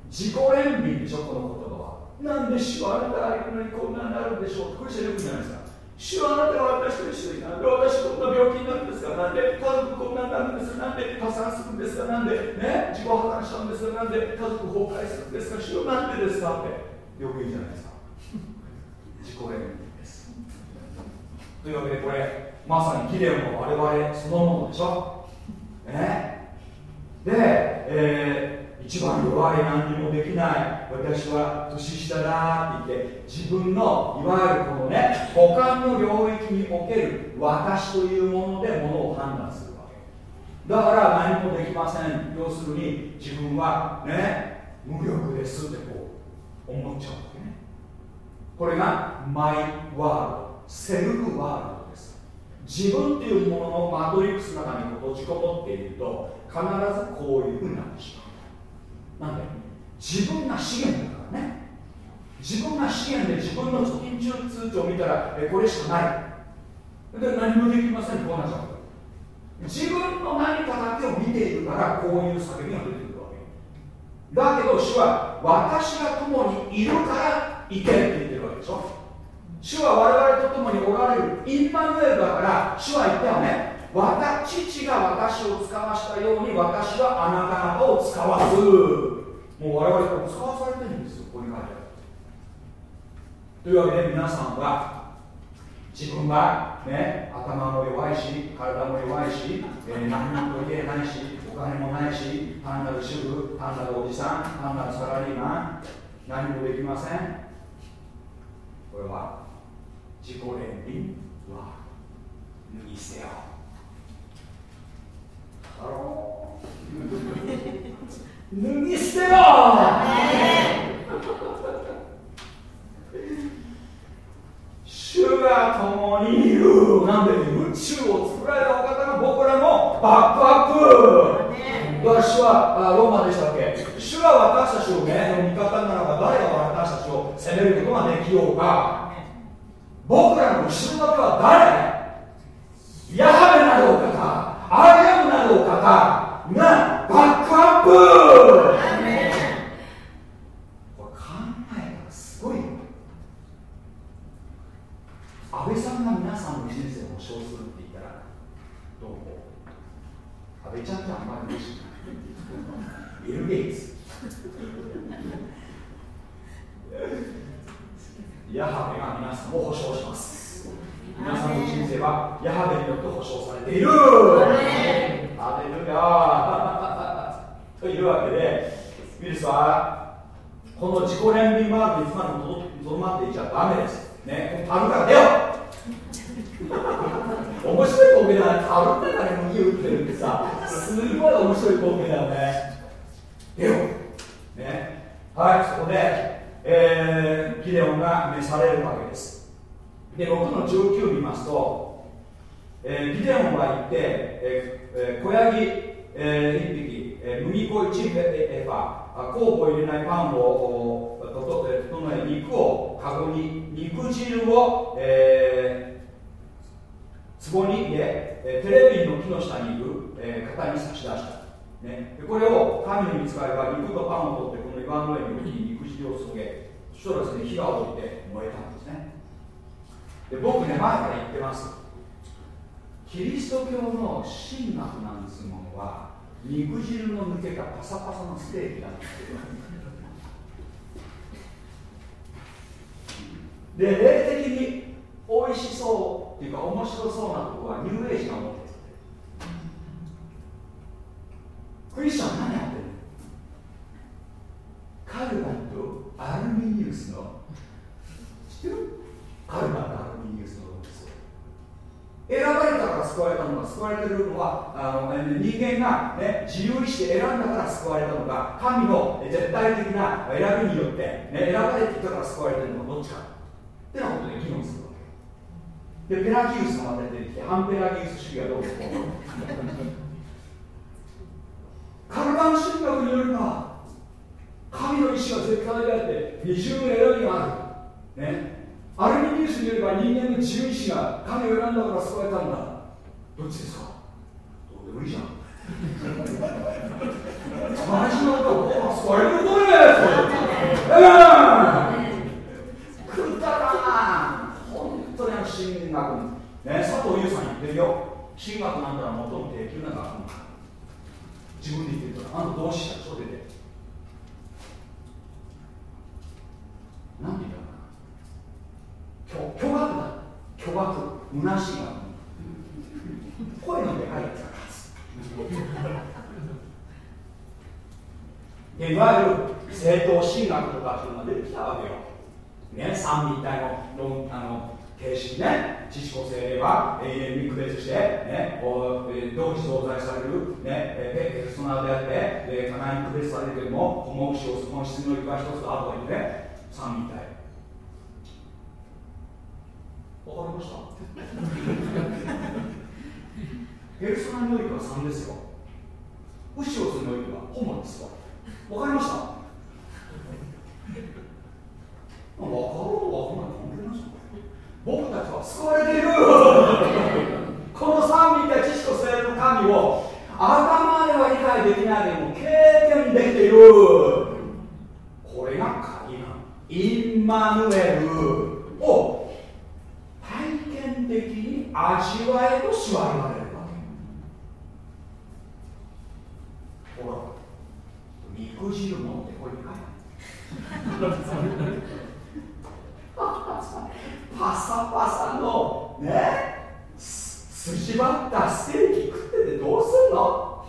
自己憐憫でしょこの言葉はなんで主はあなたがいるのにこんなになるんでしょうこれ知るんじゃないですか？主はあなたが私と一緒になんで私こんな病気になるんですか？なんで家族こんなになるんですか？なんで破産するんですか？なんでね？自己破綻しちゃうんですか？なんで家族崩壊するんですか？主はなんでですか？ってよく言うじゃないですか。自己憐憫です。というわけでこれまさにギデオンは我々そのものでしょ？ね。で、えー、一番弱い何にもできない。私は年下だって言って自分のいわゆるこのね他の領域における私というものでものを判断するわけ。だから何もできません。要するに自分はね無力ですってこう思っちゃうわけね。これがマイワールド。セルフワールド。自分っていうもののマトリックスの中に閉じこもっていると必ずこういうふうになってしまう。なんで自分が資源だからね。自分が資源で自分の貯金中通帳を見たらえこれしかない。で何もできません。こうなっちゃう。自分の何かだけを見ているからこういう叫びが出てくるわけだけど主は私が共にいるからいてって言ってるわけでしょ。主は我々と共におられる。インマヌエルだから主は言ったよね父が私を使わしたように私はあなた方を使わすもう我々こ使わされてるんですよここに書いてある。というわけで皆さんは自分は、ね、頭も弱いし体も弱いし、えー、何も言えないしお金もないし単なる主婦単なるおじさん単なるサラリーマン何もできません。これは自己憐憫は脱ぎ捨てよハロー脱ぎ捨てよ主が共にいるなんで宇宙を作られたお方が僕らのバックアップ。私はあローマでしたっけ？主が私たちをねの味方ならば誰が私たちを責めることができようか僕らの後ろ盾は誰？ヤハベなるお方アイアムなるお方がバックアップ安倍さんが皆さんの人生を保証するって言ったらどう安倍ちゃんってあんまり嬉しくないビル・ゲイツヤハベが皆さんを保証します皆さんの人生はヤハベによって保証されているアレルヤというわけでウィルスはこの自己憐憫マークにつまりとどまっていちゃダメですね、タルから出よ面白い光景だねタルってから麦打ってるってさすごい面白い光景だよね出よねはいそこで、えー、ギデオンが召されるわけですで6の19見ますと、えー、ギデオンは言って、えーえー、小ヤギ、えー、1匹、えー、麦粉1エファ酵母を入れないパンを整え肉をカゴに肉汁を、えー、壺に入れ、えテレビの木の下にいる、えー、型に差し出した、ね、でこれを神の見つかれば肉とパンを取ってこの岩の上に置き肉汁を注げそしたらですね火が降りて燃えたんですね。で僕ね前から言ってます。キリスト教の神学なんですものは肉汁の抜けたパサパサのステーキなんですけどで霊的に美味しそうっていうか面白そうなとこはニューエイジが持って。るクリスチャン何やってるカルバンとアルミニウスの知ってる？カルバンとアルミニウスのです選ばれたから救われたのか救われてるのはあの人間が、ね、自由意志で選んだから救われたのか神の絶対的な選びによって、ね、選ばれていたから救われてるのかどっちか。ってなことで議論するわけ。でペラギウスがまた出てきて反ペラギウス主義はどうですか？カルバン神学によるか神の意志が絶対であって二重の選びがある。ね。アルミニウスによれば人間の自由意志が神を選んだから救われたんだ。どっちですか？どうでもいいじゃん。大事なことは救われることですええ。くだらな本当にあの進学ね佐藤優さん言ってるよ。進学なんたら最も低級な学問自分で言ってるから。あの同志社でしょ出て言ったかな巨額だ巨額虚しい学声のでかいやつが勝ついわゆる正当神学とかっていうのが出てきたわけよ、ね、三位一体の論あの形式ね父子精霊は永遠に区別して、ね、こう同時同在される、ね、ペペルソナルであって互いに区別されるけどもこの子をその質の理解一つだというね三位一体わかりました。ペルソナにおいては3ですよ。ウシオスにおいてはホモですわ。わかりました。わかろうわかんない。関係ないじゃん僕たちは救われている。この三位一体知識と聖霊の神を頭では理解できないけども経験できている。これが鍵なのインマヌエルを体験的に味わえと主は言われるわけ。ほら肉汁もってこれ書い。パサパサのね？筋張ったステーキ食っててどうすんの？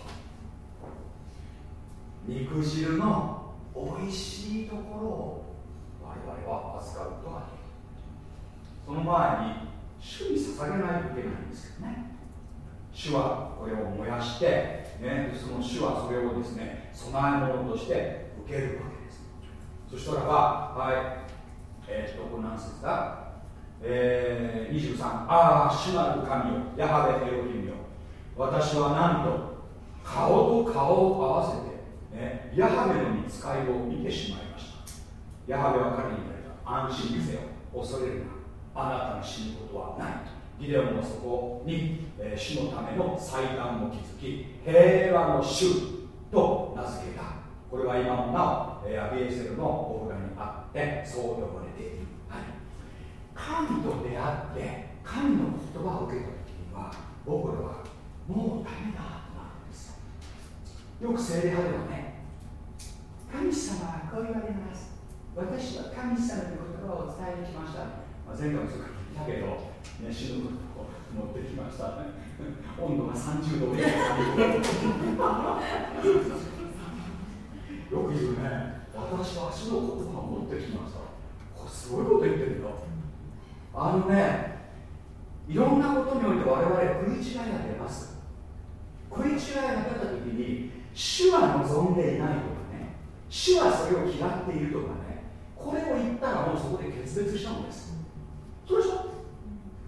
肉汁の美味しいところを我々は預かることができるその前に主に捧げないといけないんですけどね。主はこれを燃やして、ね、その主はそれをですね備え物として受けるわけです。そしたらばはいえー、っとこれ何節だ？えー、23ああ主なる神よヤハベエロヒムよ。私はなんと顔と顔を合わせて、ね、ヤハベの見つかいを見てしまいましたヤハベは彼に言われた安心せよ恐れるなあなたの死ぬことはないギデオンもそこに、えー、主のための祭壇を築き平和の主と名付けたこれは今もなお、えー、アビエセルのオフラにあってそう呼ばれているはい神と出会って神の言葉を受けた時には僕らはもうダメだとなるんですよよく聖霊派ではね神様はこう言われます。私は神様の言葉を伝えに来ました、まあ、前回もそう言ったけど、ね、死ぬことを持ってきました。温度が30度で。よく言うね。私は主の言葉を持ってきました。これすごいこと言ってるよ。あのねいろんなことにおいて我々食い違いが出ます。食い違いが出た時に主は望んでいないとかね。主はそれを嫌っているとかね。これを言ったらもうそこで決別したのです。そうでしょ？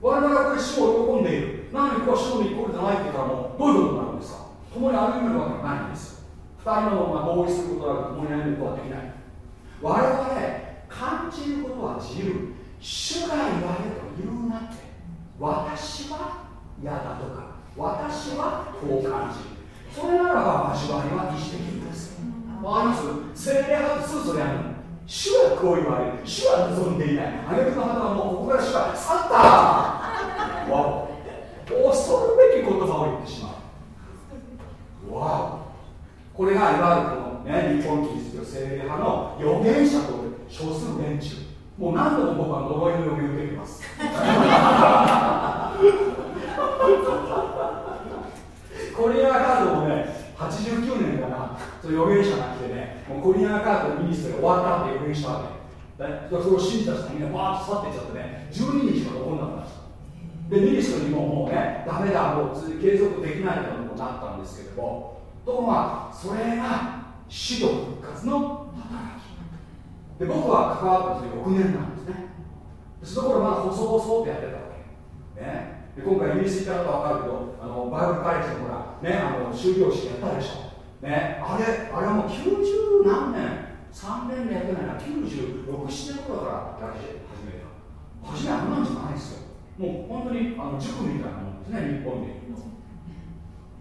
我々はこれ主を喜んでいる。何にこう主の御心じゃないって言ったらもうどういうことになるんですか？共に歩めるわけがないんです二人のが合意することなく共に歩むことはできない。我々感じることは自由。主が言われると言うなって。私は嫌だとか。私はこう感じる。それならば交わりは意思的にです。わかります？精霊派ってすぐそれやるの。主はこう言われる。主は望んでいない。あげくの方はもうここから主は去った。わ恐るべき言葉を言ってしまう。わこれがいわゆるこの、ね、日本キリスト教精霊派の預言者と称する連中。もう何度も僕は呪いの読みを受けてます。コリアカードもね89年かな。その預言者がもうコリアカードのミニストが終わったって予言したわけでそれを信じた人がみんなバーッと去っていっちゃってね。12日しか残んなかった。でミニストにももうねダメだもう継続できないようになったんですけれども。ところがそれが死と復活の働き。で僕は関わったの翌年なんですね。その頃まだ細々とやってたわけ、ね、で今回イギリス行った方は分かるけどあのバイブルカレッジのほら、ね、あの修行式やったでしょ、ね、あれあれはもう90何年3年でやってないな96、7年頃からやり始めた初めあんなんじゃないですよ。もう本当にあの塾みたいなもんですね日本で。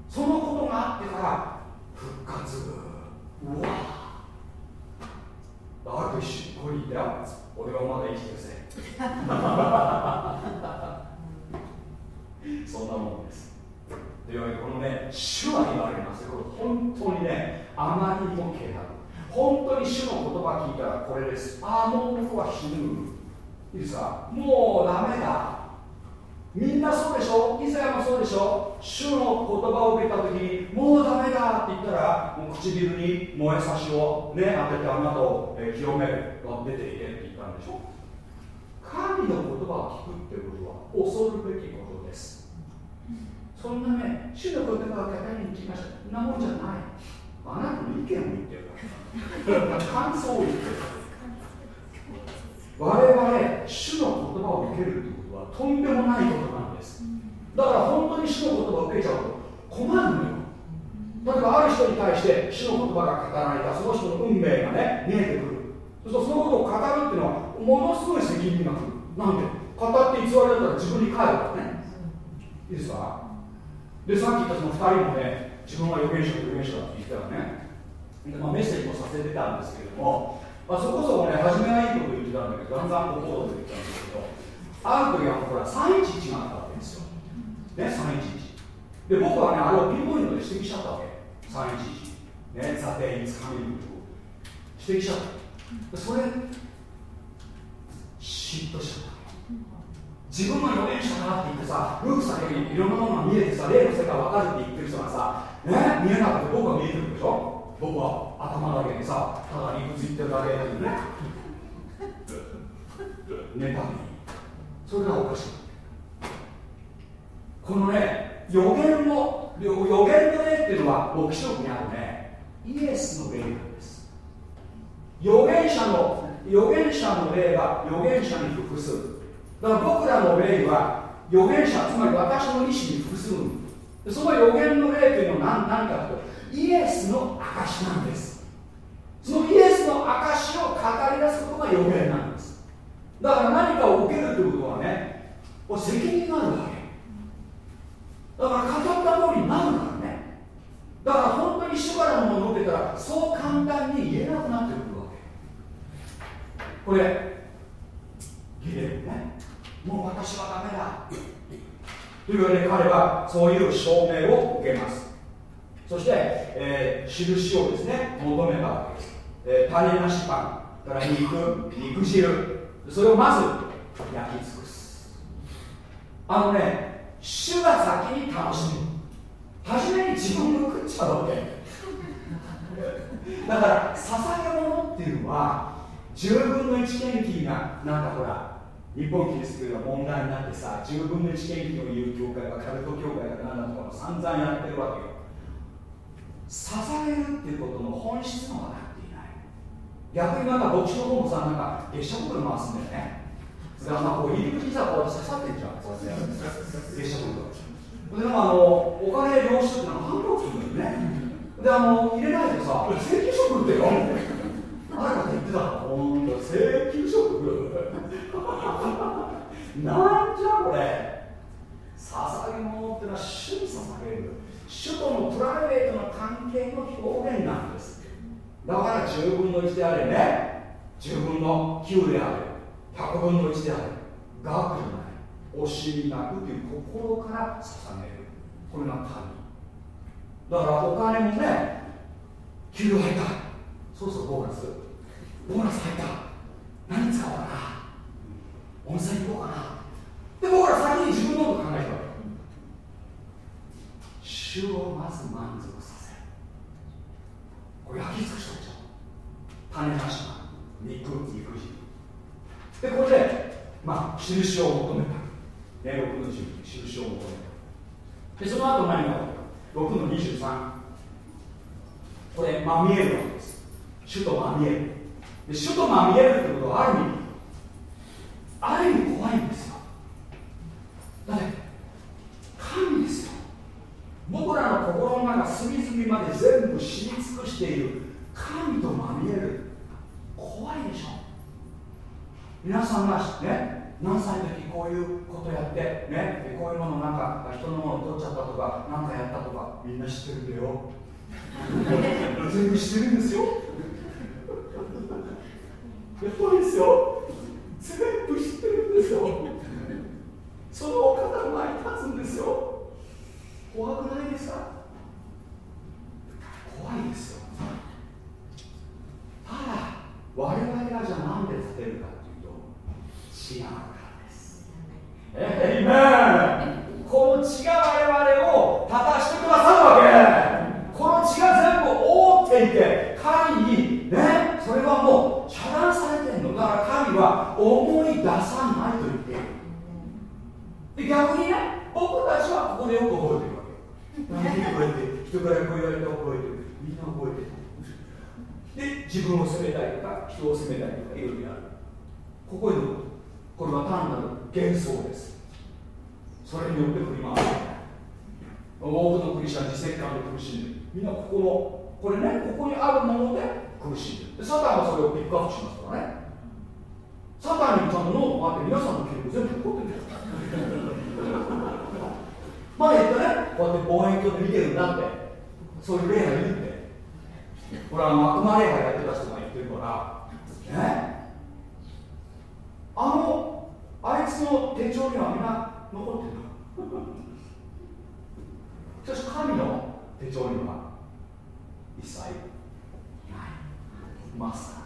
そのことがあってから復活。うわ。あると一緒にこれ言ったよ俺はまだ生きてるぜ。そんなもんですというわけでこのね主は言われますこれ本当にねあまりにも軽薄。本当に主の言葉聞いたらこれです。ああもう僕は死ぬ。いいですか？もうダメだ。みんなそうでしょ？イザヤもそうでしょ？主の言葉を受けた時にもうダメだって言ったらもう唇に燃えさしをね当ててあなたを、え清める出ていけって言ったんでしょ？神の言葉を聞くってことは恐るべきこと。そんなね主の言葉を語りに来ました。そんなもんじゃない。あなたの意見を 言ってるから。感想を言ってる我々主の言葉を受けるということはとんでもないことなんです。だから本当に主の言葉を受けちゃうと困るのよ。例えばある人に対して主の言葉が語られた。その人の運命がね見えてくる。そうするとそのことを語るっていうのはものすごい責任が来る。なんで？語って偽りだったら自分に返るからね。いいですか？でさっき言ったその2人もね自分は預言者と預言者だって言ってたらねで、まあ、メッセージもさせてたんですけれどもまあ、そこそこね、初めはいいこと言ってたんだけど、だんだんこうこと言ったんですけど、ある時はほら、311があったわけですよ。ね、311。で、僕はね、あれをピンポイントで指摘しちゃったわけ。311。ね、ザ・デインズ・カミング指摘しちゃった。それ、嫉妬しちゃった。自分の預言者だって言ってさ、ルークさんよりいろんなものが見えてさ、霊の世界分かるって言ってる人がさ、ね、見えなくて僕は見えてるでしょ？僕は頭だけにさただ理屈言ってるだけでね。妬みそれがおかしい。このね予言の予言の例っていうのは黙示録にあるね。イエスの例なんです。預言者の預言者の例は預言者に服す。だから僕らの例は預言者つまり私の意思に服するその予言の例というのは何何かとイエスの証なんです。そのイエスの証を語り出すことが予言なんです。だから何かを受けるということはね責任があるわけ。だから語った通りになるからね。だから本当に主からのものを受けたらそう簡単に言えなくなってくるわけ。これギレルね。もう私はダメだ。というわけで彼はそういう証明を受けます。そして、えー、印をですね求めたわけです、えー、種なしパンから肉肉汁。それをまず焼き尽くす。あのね主が先に楽しむ。初めに自分が食っちゃうわけだから捧げ物っていうのは10分の1献金がなんかほら日本キリスト教が問題になってさ10分の1献金を言う教会がカルト教会が何だとか散々やってるわけよ。捧げるっていうことの本質の分かっていない。逆になんか牧師の方もさなんか月食で回すんだよね。だからまあこう入り口にさこう刺さってんじゃん。こうやって月食でもあのお金領収ってのは反応するんだよね。であの入れないとさ請求書ってよ。誰かって言ってたほんと請求書なんじゃこれ捧げ物ってのは主に捧げる主とのプライベートな関係の表現なんですだ。から10分の1であれね10分の9であれ100分の1であれ額じゃない惜しみなくという心から捧げるこれが神だ。からお金もね給料入ったそうそうボーナスボーナス入った。何使おうかな。温泉行こうかな。で僕ら先に自分のこと考えてるわけ主をまず満足させる。これ焼き尽くしたでしょ。種なしが肉肉汁。でこれでまあ印を求めた。ね6の10印を求めた。でその後何が起こる？6の23これまみえるわけです。主とまみえる。で主とまみえるってことはある意味ある意味怖いんですよ。だって神ですよ。僕らの心の中隅々まで全部知り尽くしている神とまみえる。怖いでしょ。皆さんがね何歳の時こういうことやってねこういうものなんか人のもの取っちゃったとか何かやったとかみんな知ってるんだよ。全部知ってるんですよそうですよ。全部知ってるんですよ。そのお方の前に立つんですよ。怖くないですか？怖いですよ。ただ我々がじゃあ何で立てるかというと違うからです。えい今この血が我々を立たしてくださるわけ。この血が全部覆っていて神にねそれはもう遮断されてるの。だから神は思い出さないと言っている。で逆にね僕たちはここでよく覚えてるわけ。何でこうやって人からこう言われて覚えてるみんな覚えてる。で自分を責めたりとか人を責めたりとかいろいろある。ここへのこれは単なる幻想です。それによって振り回され多くのクリスチャン自責感で苦しんで。みんなここのこれねここにあるもので苦しんでるサタンはそれをピックアップしますからね。サタンにちゃんとノートがあって皆さんの記録全部残ってる前言ったねこうやって望遠鏡で見てるんだって。そういう例がいるって。これは悪魔礼拝やってた人が言ってるから。ね。あのあいつの手帳にはみんな残ってる しかし神の手帳には一切。ないまさ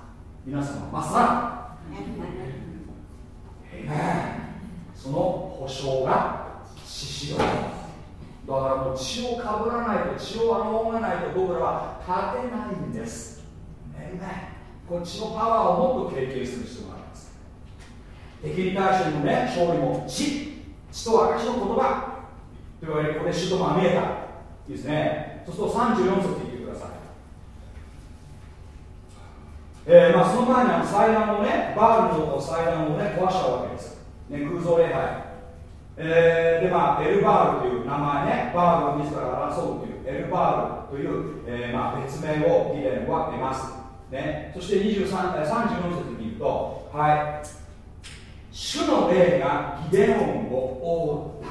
皆様まさその保証が獅子よだからもう血をかぶらないと血を仰がないと僕らは立てないんです。この血のパワーをもっと経験する必要があります。敵に対してのね勝利も血血と証の言葉。というわけでこれ主とが見えた。いいですね。そうすると34節言ってくださいえーまあ、その前にあの祭壇をねバールの祭壇をね壊したわけです、ね、空想礼拝。えー、でまあエルバールという名前ねバールが自ら争うというエルバールという、えーまあ、別名をギレンは得ます、ね、そして23 34節に言うとはい。主の霊がギデオンを覆った。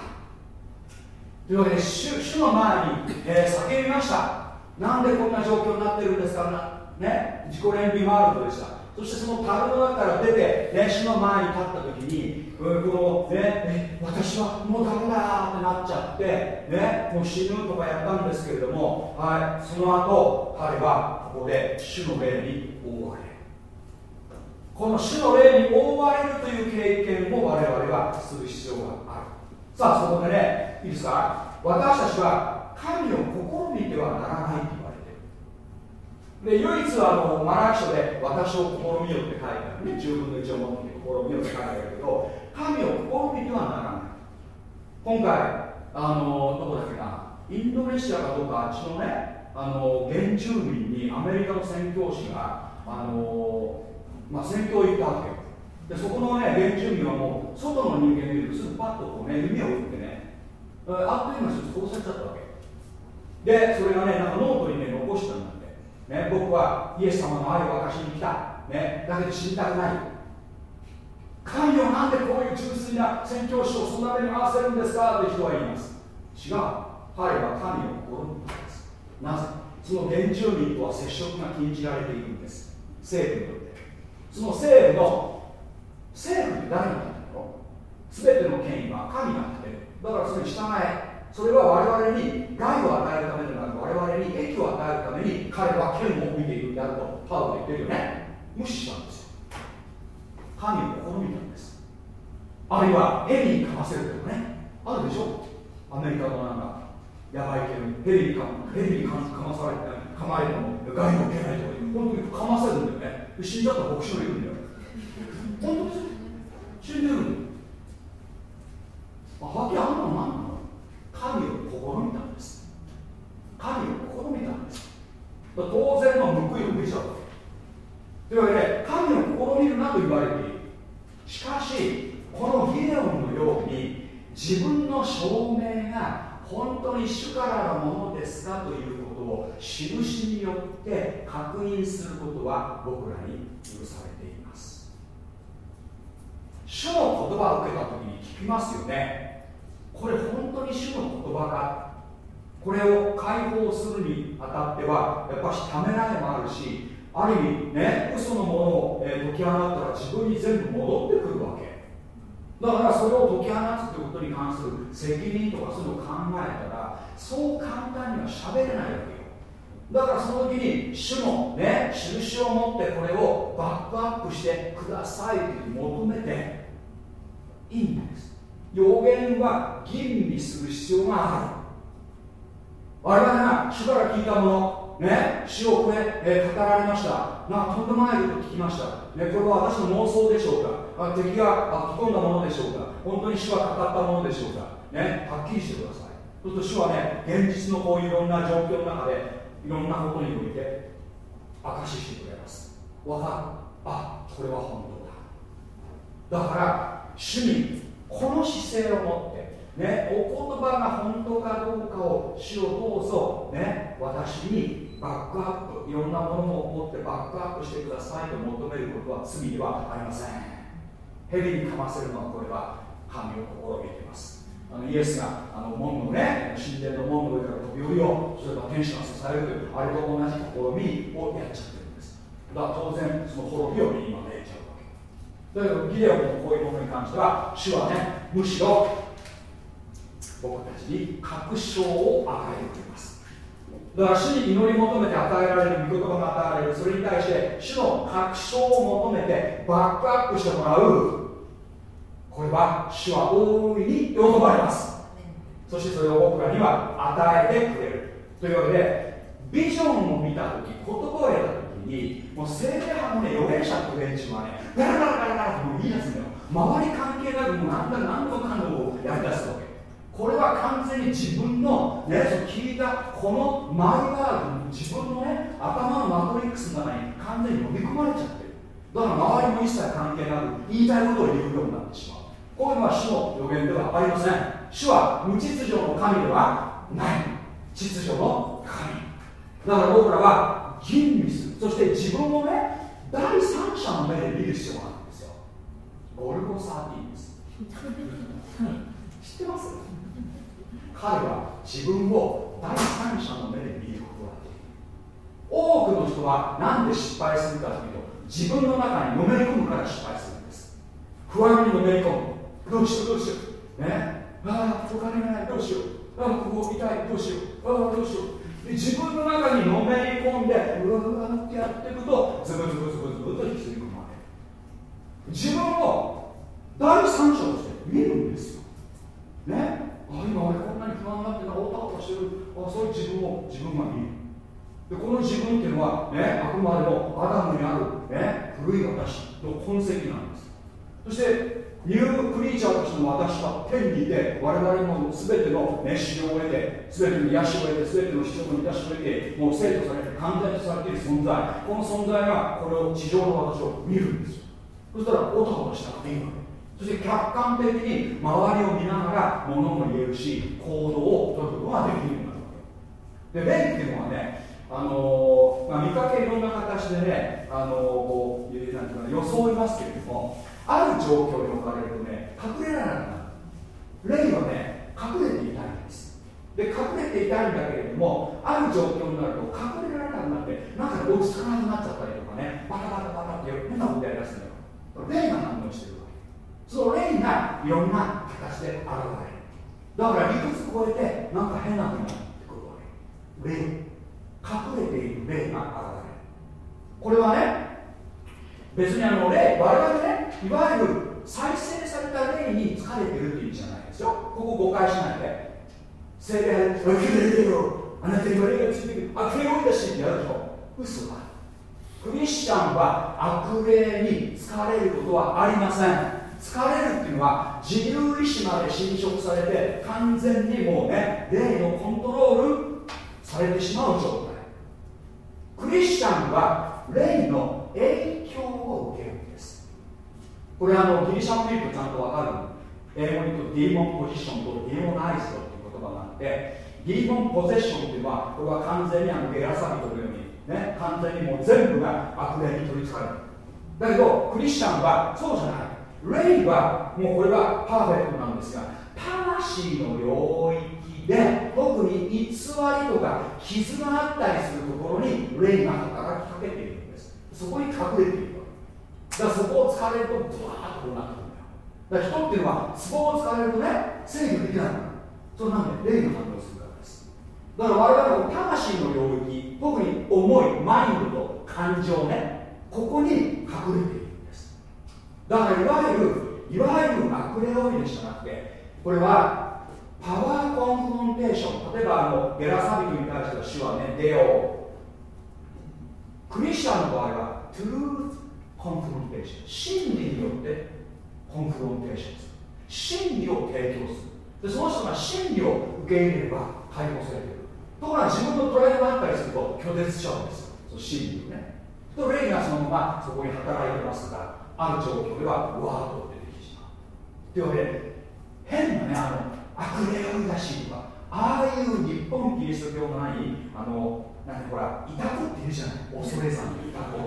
というわけで主主の前に、えー、叫びました。なんでこんな状況になってるんですかね自己憐憫ワールドでした。そしてその樽の中から出て、ね、主の前に立った時に、このね、私はもうダメだってなっちゃって、ね、もう死ぬとかやったんですけれども、はい、その後彼はここで主の霊に覆われる。この主の霊に覆われるという経験も我々はする必要がある。さあそこでねいいですか？私たちは神を試みてはならないで唯一はあのマラキ書で私を試みよって書いてある。ね10分の1を持って試みよって書いてあるけど神を試みてはならない。今回あのどこだっけな。インドネシアかどうかあっちのねあの原住民にアメリカの宣教師があの、まあ、宣教行ったわけ。でそこのね原住民はもう外の人間見るとすぐパッとこうね弓を打ってねあっという間に殺されちゃったわけ。でそれがねなんかノートにね残したんだね僕はイエス様の愛を明かしに来た。ねだけど死にたくない。神をなんでこういう純粋な宣教師をそんな目に合わせるんですかって人は言います。違う。彼は神を心にです。なぜ？その原住民とは接触が禁じられているんです。政府によって。その政府の政府って誰が立てるの全ての権威は神が立てだからそれに従え。それは我々に害を与えるためではなく我々に益を与えるために彼は権を見ているんであるとパウロは言ってるよね。無視したんですよ。神を試みたんです。あるいはヘビにかませるとかね。あるでしょ。アメリカのなんかやばいけどヘビにかヘビにかまされて噛まれても害を受けないとか本当にかませるんだよね。死んじゃったら牧師がいるんだよ。本当です死んでるのはっきりあんなの何なの？神を試みたんです。神を試みたんです。当然の報いを受けちゃうというわけで神を試みるなと言われている。しかしこのギデオンのように自分の証明が本当に主からのものですかということを印によって確認することは僕らに許されています。主の言葉を受けた時に聞きますよね。これ本当に主の言葉か？これを解放するにあたってはやっぱしためらいもあるしある意味ね嘘のものを、え、解き放ったら自分に全部戻ってくるわけ。だからそれを解き放つってことに関する責任とかそういうのを考えたらそう簡単には喋れないわけよ。だからその時に主のね印を持ってこれをバックアップしてくださいって求めていいんです。予言は吟味する必要がある。我々が主から聞いたものね主をこれ、えー、語られました。なんとんでもないこと聞きました、ね、これは私の妄想でしょうか。あ敵が吹き込んだものでしょうか。本当に主は語ったものでしょうか。ねはっきりしてください。そうすると主はね現実のこういろんな状況の中でいろんなことにおいて証ししてくれます。わかる。あこれは本当だ。だから主にこの姿勢を持ってね、お言葉が本当かどうかを主をどう。ぞ、ね、私にバックアップいろんなものを持ってバックアップしてくださいと求めることは罪ではありません。蛇にかませるのはこれは神を試みています。あのイエスがあの門のね神殿の門の上から飛び降りよう。それから天使が支えるというあれと同じ試みをやっちゃってるんです。だから当然その滅びを身に招いちゃうわけだけどギデオンのこういうものに関しては主はねむしろ僕たちに確証を与えてくれます。だから主に祈り求めて与えられる御言葉が与えられるそれに対して主の確証を求めてバックアップしてもらう。これは主は大いに喜ばれます。そしてそれを僕らには与えてくれる。というわけでビジョンを見た時言葉を得た時にもう精霊派のね預言者って連中はねガラガラガラガラってもう言い出すんだよ周り関係なくもう何だ何度もかんだもやりだすわけこれは完全に自分の,、ね、そ聞いたこのマイワールド自分の、ね、頭のマトリックスの中に完全に飲み込まれちゃってる。だから周りも一切関係なく言いたいことを言うようになってしまう。こういうのは主の予言ではありません。主は無秩序の神ではない。秩序の神。だから僕らは吟味する。そして自分をね第三者の目で見る必要があるんですよ。ゴルゴ13です。知ってます？彼は自分を第三者の目で見ることができる多くの人は何で失敗するかというと自分の中にのめり込むから失敗するんです。不安にのめり込む。どうしよう。どうしよう。ね。ああお金がない。どうしよう。ああここ痛いどうしよう。ああどうしよう。自分の中にのめり込んでうわうわってやっていくとズブズブズブズブと引きずり込まれる自分を第三者として見るんですよ。ね？あ今俺こんなに不安になってなおたおたしてる。あそういう自分を自分が見る。でこの自分っていうのは、ね、あくまでもアダムにある、ね、古い私の痕跡なんです。そしてニュークリーチャーとしての私は天にいて我々の全ての熱心を得て全ての癒しを得て全ての必要の満たしを得てもう生徒されて完全とされている存在。この存在がこれを地上の私を見るんですよ。そしたらオタオタしたらいいわけそして客観的に周りを見ながら物も言えるし行動を取ることができるようになるわけ。で霊っていうのはねあのー、まあ、見かけいろんな形でね、あのー、こうなんていうか装いますけれどもある状況に置かれるとね隠れられなくなる霊はね隠れていたいんです。で隠れていたいんだけれどもある状況になると隠れられなくなってなんか落ち着かなくなっちゃったりとかねバタバタバタって変なことやりだすんだよ。霊が反応してるわけ。その霊がいろんな形で現れる。だから理屈超えてなんか変なふうになってくるわけ。霊。隠れている霊が現れる。これはね別にあの霊我々ねいわゆる再生された霊に疲れてるって意味じゃないですよ。ここ誤解しないで。精霊あきれよ。あなたに霊がついてくる悪霊追い出してやるでしょ嘘だ。クリスチャンは悪霊に疲れることはありません。疲れるっていうのは自由意志まで侵食されて完全にもうね霊のコントロールされてしまう状態。クリスチャンは霊の影響を受けるんです。これあのギリシャ語で言うとちゃんと分かる。英語に言うとディーモンポジションとディーモナイズドっていう言葉があってディーモンポゼッションっていうのはこれは完全にあのゲラサビトのようにね完全にもう全部が悪霊に取りつかれる。だけどクリスチャンはそうじゃない。霊はもうこれはパーフェクトなんですが魂の領域で特に偽りとか傷があったりするところに霊が働きかけている。そこに隠れているわ。けだからそこを使われるとブワーッとこうなってくるんだよ。だから人っていうのはツボを使われるとね制御できなくなるそれなんで霊が反応するからです。だから我々の魂の領域特に思いマインドと感情ねここに隠れているんです。だからいわゆるいわゆる悪霊オイルじゃなくてこれはパワーコンフロンテーション。例えばあのゲラサビトに対しては主はね出ようクリスチャンの場合は truth confrontation 真理によって confrontation する真理を提供する。でその人が真理を受け入れれば解放されているところが自分のプライドがあったりすると拒絶しちゃうんです。その真理をね。と霊がそのままそこに働いてますからある状況ではうわーっと出てきてしまう。というわけで変なねあの悪霊を出しとかああいう日本キリスト教のないあのなんてほらいた子っているじゃない恐れさんのいた子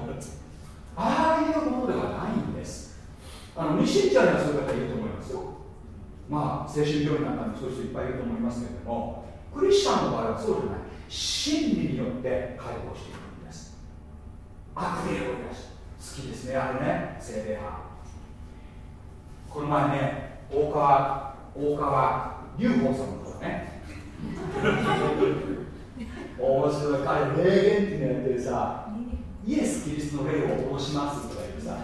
ああいうものではないんです。あの未信者にはそういう方いると思いますよ。まあ精神病院なんかにそういう人いっぱいいると思いますけれどもクリスチャンの場合はそうじゃない。真理によって解放していくんです。悪霊を出し好きですねあれね精霊派。この前ね大川大川隆法さんのことね。面白い彼霊言っていうのやってるさイエス・キリストの霊を起こしますとか言ってさ。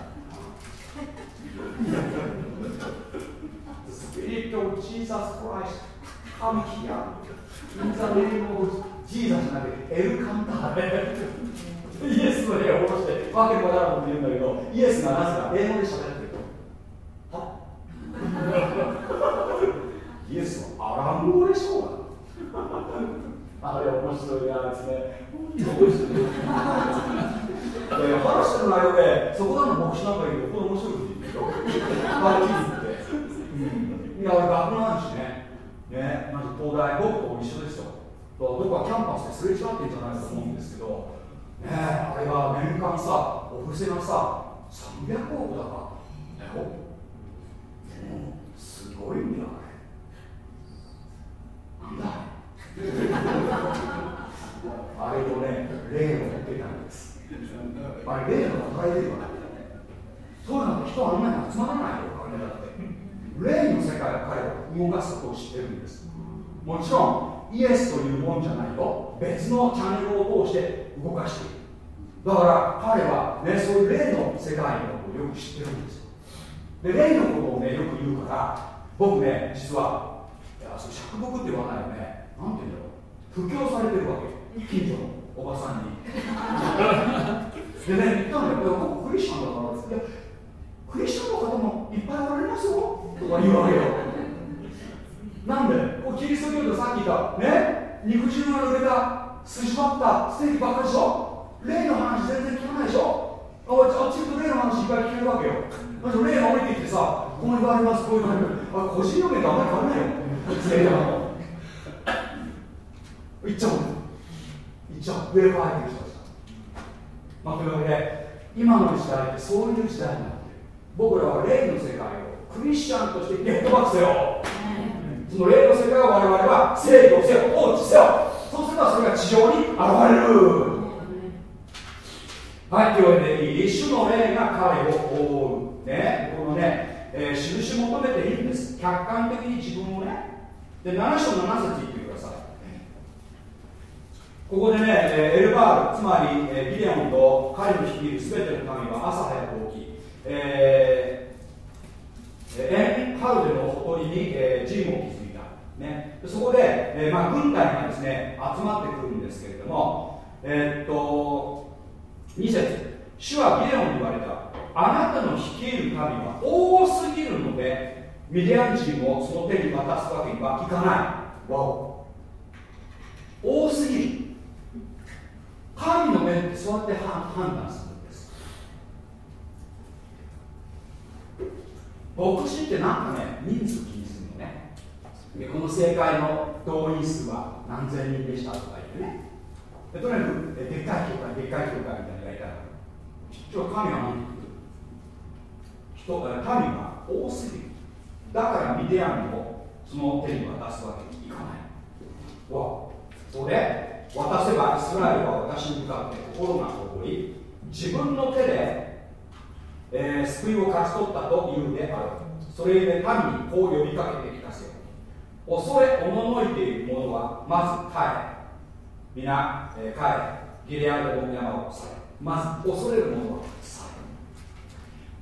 スピリット・オブ・ジーザス・クライスト come here. In the name of Jesus じゃなくてエルカンターレ。イエスの霊を起こしてわけのわからんこと言うんだけどイエスがなぜか英語で喋ってる。は？イエスはアラン語でしょうがあれ面白いなですね。面白い。え話してる内容で、そこらの牧師なんか言うと、これ面白いって言ってるよ。バルキーって。うん、いや、俺学なんしね。ね、まず東大、僕と一緒ですよ。僕はキャンパスですれ違ってんじゃないかと思うんですけど、ね、あれが年間さ、お布施がさ、300億だから。だよ。すごいんだよ、あれ。なんだあれをね、霊を受けたんです。あれ、霊の働いてるわそういうの人はあんなに集まらないよ、あれだって。霊の世界を彼は動かすことを知ってるんです。もちろん、イエスというもんじゃないと、別のチャンネルを通して動かしている。だから彼は、ね、そういう霊の世界のことをよく知ってるんですよ。で、霊のことをね、よく言うから、僕ね、実は、いや、それ釈木って言わないよね。なんて言うんだろう。布教されてるわけ。近所のおばさんに。でね言ったんだけど僕クリスチャンだからってクリスチャンの方もいっぱいおられますよとか言うわけよ。なんで？キリスト教でさっき言ったね肉汁が濡れた筋張ったステーキばっかりでしょ？例の話全然聞かないでしょ？ああっちと例の話いっぱい聞けるわけよ。まず例が降りてきてさこういうのありますこういうのありますあ個人予言とあんまり変わらないよ 行っちゃう行っちゃう上から入ってる人た。ちまあというわけで今の時代ってそういう時代になってる僕らは霊の世界をクリスチャンとしてゲットバックせよ、その霊の世界を我々は制御せよ放置せよそうすればそれが地上に現れる。はいというわけで主の霊が彼を覆う。ねこのね、えー、印求めていいんです。客観的に自分をね。で7章7節言ってくここでね、エルバール、つまり、えビデオンと彼の率いるすべての民は朝早く起き、えー、エンハルデのほとりに、えー、ジムを築いた、ね、そこで、えーまあ、軍隊がですね集まってくるんですけれども、えー、っと2節主はビデオンに言われた。あなたの率いる民は多すぎるのでミディアン人をその手に渡すわけにはいかない。わお。多すぎる。神の目ってそうやって判断するんです。牧師ってなんかね人数気にするのね。でこの政界の動員数は何千人でしたとか言ってね。でとにかくでっかい教会でっかい教会みたいなのがいたらちょ神は何て言う人民が多すぎる。だからミディアンをその手に渡すわけにいかない。わそれ渡せばイスラエルは私に向かって心が誇り自分の手で、えー、救いを勝ち取ったというである。それゆえ民にこう呼びかけてきたせよ恐れおののいている者はまず帰れ皆、えー、帰れ。ギレアドの山を去れ。まず恐れる者は去れ。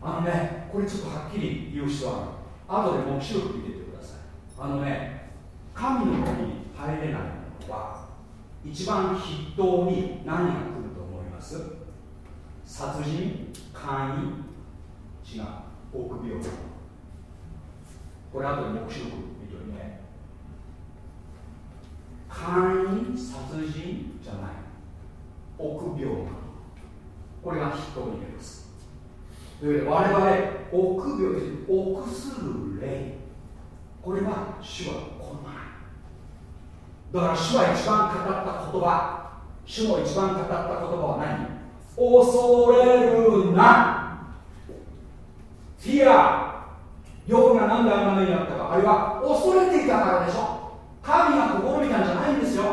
あのねこれちょっとはっきり言う人は後で黙示録見ててください。あのね神の国に入れないのは一番筆頭に何が来ると思います？殺人？姦淫違う。臆病。これ後で黙示録見といてね。姦淫殺人？じゃない。臆病。これが筆頭に出ます。で我々臆病臆する霊。これは主は好まないだから主は一番語った言葉主の一番語った言葉は何？恐れるな。フィアヨブが何であんな目にあったか。あれは恐れていたからでしょ。神が試みたんじゃないんですよ。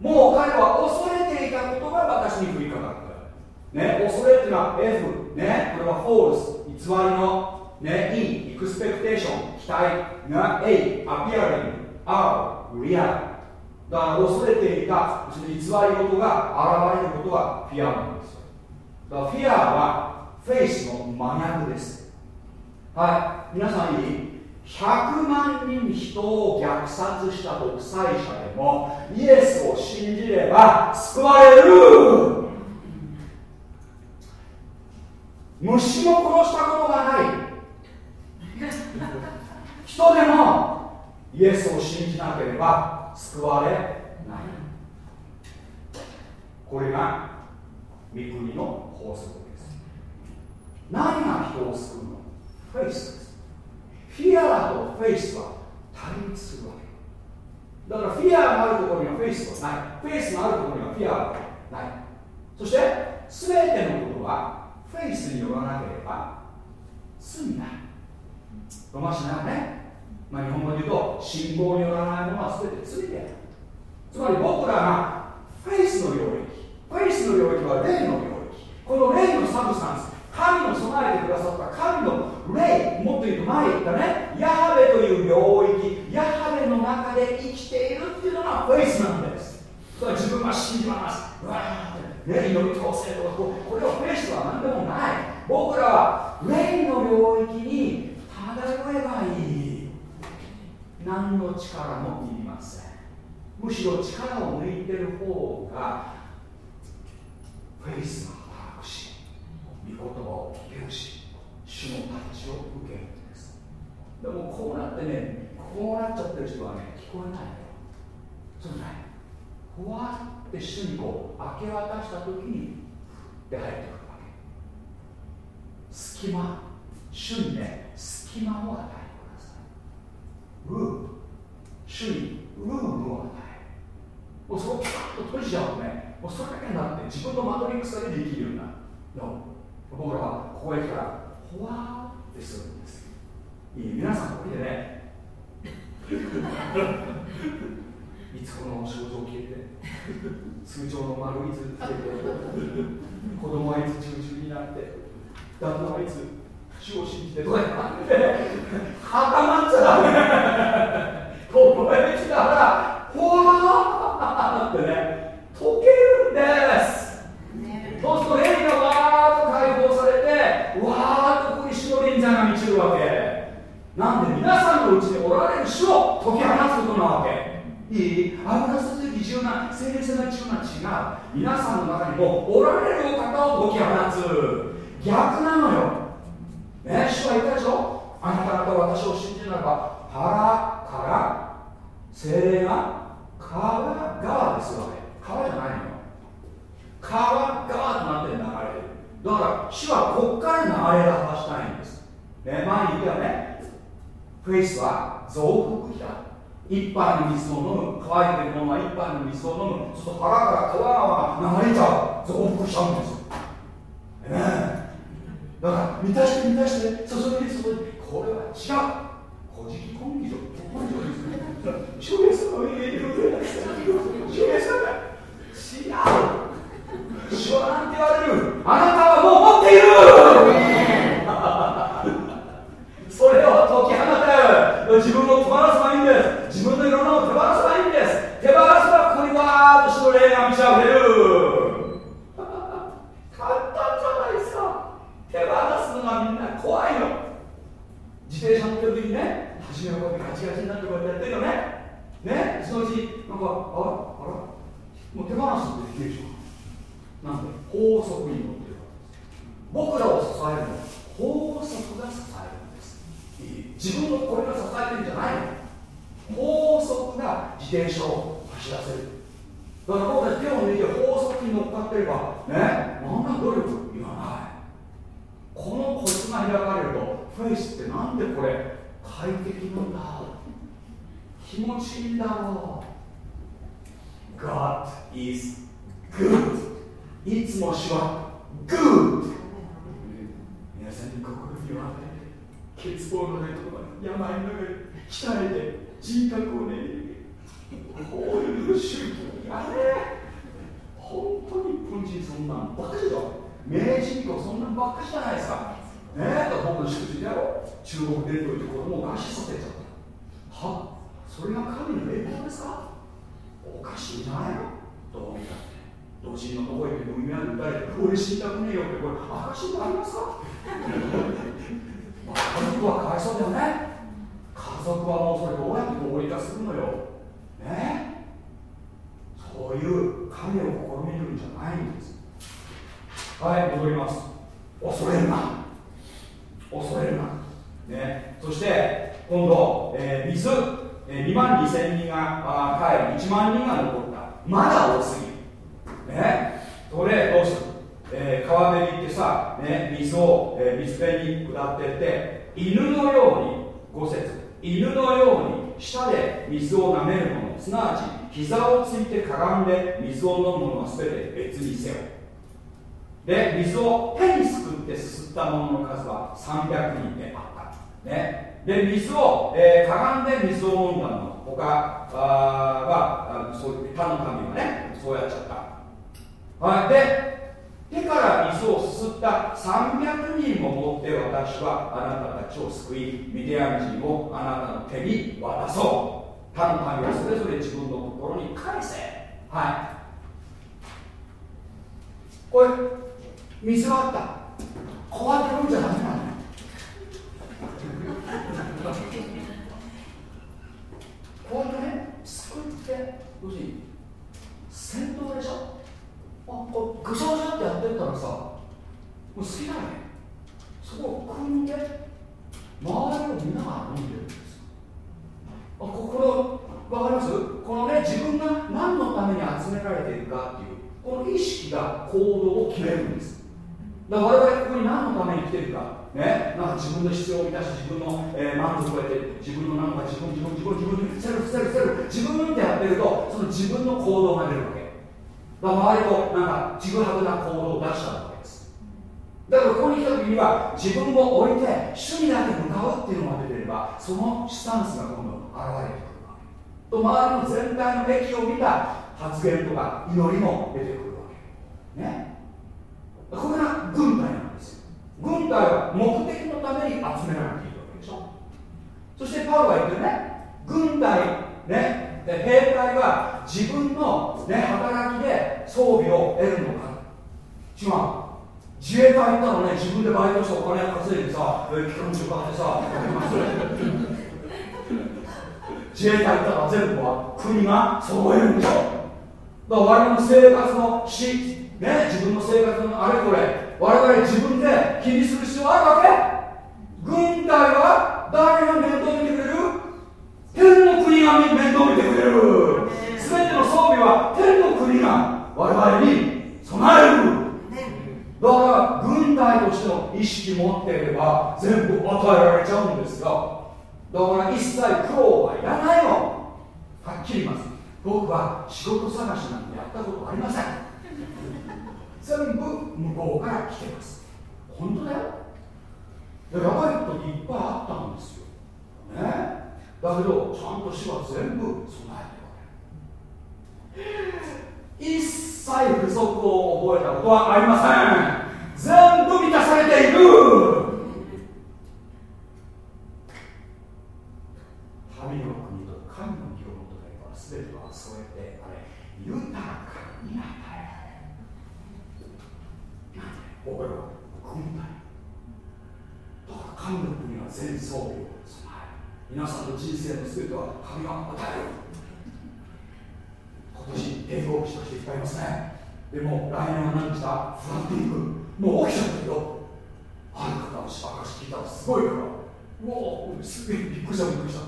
もう彼は恐れていたことが私に降りかかった。ね恐れっていうのは F ねこれは false 偽りのね E expectation 期待が A appearing R realだから恐れていた偽り事が現れることがフィアなんですよ。だからフィアはフェイスの真逆です。はい。皆さんいい100万人人を虐殺した独裁者でもイエスを信じれば救われる。虫も殺したことがない。人でもイエスを信じなければ救われない。これが御国の法則です。何が人を救うの？フェイスです。フィアとフェイスは対立するわけ。だからフィアがあるところにはフェイスはない。フェイスがあるところにはフィアはないそして全てのことはフェイスによらなければ罪ない。ロマ書なね、まあ、日本語で言うと信仰によらないものは全て罪である。つまり僕らがフェイスの領域フェイスの領域は霊の領域。この霊の substance 神の備えてくださった神の霊もっと言うと前言ったね。ヤハベという領域ヤハベの中で生きているっていうのがフェイスなんです。それは自分は信じます。わーね、祈り強制とかこれはフェイスは何でもない。僕らは霊の領域に漂えばいい。何の力もいりません。むしろ力を抜いてる方がフェイスが働くし御言葉を聞けるし主のタッチを受けるんです。でもこうなってねこうなっちゃってる人はね聞こえないよ。そうないふわって主にこう明け渡した時にふって入ってくるわけ。隙間主にね隙間を与えてくださいルー主にルームを与えもうそこをピカッと閉じちゃうとねもうそれだけになって自分のマトリックスだけで生きるようになる。僕らはここへ来たらほわーってするんですいい皆さんこれでね。いつこの症状消えて通常の丸いつ消えて子供はいつ中中になって旦那はいつ主を信じてとかって固まっちゃダメここへ来たらほわってね溶けるんです。そうす。ると霊がわーっと解放されてわーっとここに主の臨在が満ちるわけなんで皆さんのうちにおられる主を解き放つことなわけいい油注ぎ柔軟精霊性の柔軟違う皆さんの中にもおられるお方を解き放つ逆なのよね主は言ったでしょ？あなた方は私を信じるならば腹から精霊が川側ですわけ川じゃないのよ。川側となって流れる。だから主はこっから流れ出したいんです。ね前に言ったよね。フェイスは増幅器だ。一杯の水を飲む。乾いてるものは一杯の水を飲む。そうすると腹から川が流れちゃう。増幅しちゃうんですよ、ね、だから満たして満たして注ぎ注ぎこれは違う。古事記根拠根拠ですね主イエスの家にいる。主イエス違う。主はなんて言われる。あなたはもう持っている。それを解き放て自分を手放せばいいんです。自分のいろんなものを手放せばいいんです。手放せばここにわーっと主の霊が満ち溢れる簡単じゃないですか手放みんな怖いの。自転車乗ってる時にね初めはこうガチガチになってこうやってやってるよね。ねそのうちなんかあらあらもう手放すってできるでしょ。なんで法則に乗ってるわけです。僕らを支えるの。は法則が支えるんです。自分のこれが支えてるんじゃないの。法則が自転車を走らせる。だから僕たち手を抜いて法則に乗っかってればね何ら努力言わない。このコツが開かれるとフェイスってなんでこれ快適なんだ気持ちいいんだろう。God is good. いつも主は good 皆さんに心には欠乏のないところ病の中で鍛えて人格をねこういう宗教やれ。本当に日本人そんなんばっかしでしょ明治以降そんなんばっかじゃないですか。ねえ僕の祝辞だろ中国伝統で子供を餓死させちゃった。はそれが神の栄光ですか？おかしいんじゃないのどう見た。って同人のとこ行って海まで打たれて俺死にたくねえよってこれ証もありますか？まあ、家族はかわいそうだよね。家族はもうそれどうやって合理化するのよ。ね。そういう神を試みるんじゃないんです。はい戻ります。恐れるな。恐れるな。ね。そして今度、えー、水、えー、2万2000人があ帰り1万人が残った。まだ多すぎる。ね。それどうする？えー、川辺に行ってさ、ね、水を、えー、水辺に下ってって犬のように5節犬のように舌で水を舐めるものすなわち膝をついてかがんで水を飲むものは全て別にせよ。で水を手にすくってすすったもの数は300人であった、ね、で水を、えー、かがんで水を飲んだの。他はそう他の神はねそうやっちゃった。はい。で手から水をすすった300人を持って私はあなたたちを救いミディアン人をあなたの手に渡そう。他の民はそれぞれ自分の心に返せ。はい。これ水があった。こうやって飲んじゃダメなのこうやってね救って要するに戦闘でしょ？あこうぐしゃぐしゃってやってったらさもう好きだね。そこを組んで周りを見ながら飲んでるんですあここの分かります？このね自分が何のために集められているかっていうこの意識が行動を決めるんです。だから我々ここに何のために来てるか。ね、なんか自分の必要を満たして自分の、えー、満足を得て自分のなんか自分自分自分自分セルフセルフセルフ自分ってやってるとその自分の行動が出るわけだから周りとなんかちぐはぐな行動を出したわけですだからここに来た時には自分を置いて主にだけ向かうっていうのが出てればそのスタンスが今度現れてくるわけと周りの全体の益を見た発言とか祈りも出てくるわけねこれが軍隊なんですよ。軍隊は目的のために集められているわけでしょ。そしてパウロは言ってるね。軍隊ね。兵隊は自分の、ね、働きで装備を得るのか。違う。自衛隊行ったらね。自分でバイトしてお金稼いでさ機関銃買ってさ 自衛隊行ったら全部は国が揃えるんでしょ。だから我々の生活の死ね自分の生活のあれこれ我々自分で気にする必要あるわけ？軍隊は誰が面倒見てくれる？天の国が面倒見てくれる。全ての装備は天の国が我々に備える。だから軍隊としての意識持っていれば全部与えられちゃうんですよ。だから一切苦労はいらないの。はっきり言います。僕は仕事探しなんてやったことありません。全部向こうから来てます。本当だよ。やばい時いっぱいあったんですよ。ね。だけどちゃんと主は全部備えておる一切不足を覚えたことはありません。全部満たされている。神の国と神の義を求めれば全ては添えてあれ豊かに与えられるなんで僕らは軍隊。だから神の国は全装備を皆さんの人生の全ては神が与える。今年抵抗期としていっぱいますね。でも来年は何でしたフラッティングもう起きちゃったけどある方の証聞いたらすごいから。うおすげえびっくりしたびっくりした。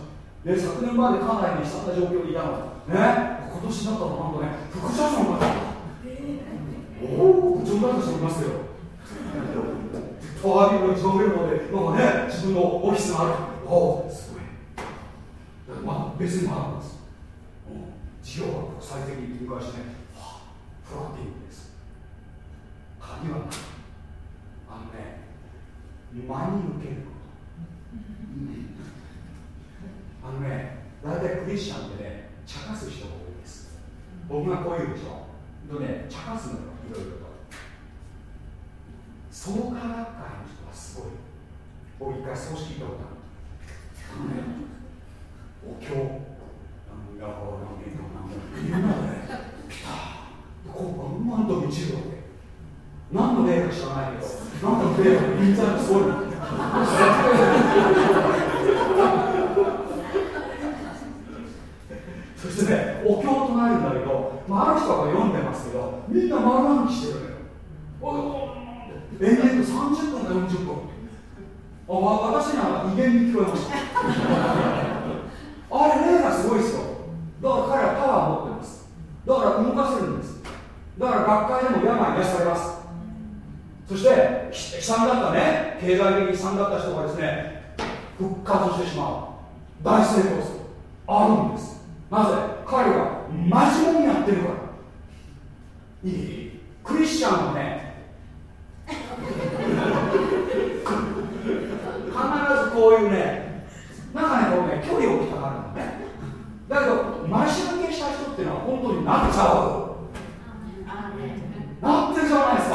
で昨年までかなり悲惨な状況にいたのね。今今年になったらなんとね。副社長になったおお部長になった人いますよとわびの一番上の方でなんかね自分のオフィスがあるおおすごいまあ別にもあるんです、うん、事業は国際的に展開してね、はあ、プロアクティブです鍵はあのね真に受けること、あのね大体クリスチャンってね茶化す人が多いです。僕がこう言うでしょ。とね茶化すのよいろいろ。と創価学会の人はすごい僕一回葬式行ったことあるねお経なんやほらなんやなんやみんなねピタッこうバンバンと満ちるわけ何の霊か知らないけど何の霊かみんなすごいそしてねお経を唱えるんだけど、まあ、ある人は読んでますけどみんな丸暗記してるのよ延々と30分か40分。あ私には威厳に聞こえました。あれ霊がすごいですよ。だから彼はパワーを持ってます。だから動かせるんです。だから学会でも病癒されます。そして悲惨だったね。経済的に悲惨だった人がですね復活してしまう。大成功する。あるんです。なぜ？彼は真面目にやってるから。いい？クリスチャンはね必ずこういうねなんかねこうね距離を置きたがるんだね。だけど真面目した人っていうのは本当になっちゃう。なってるじゃないですか。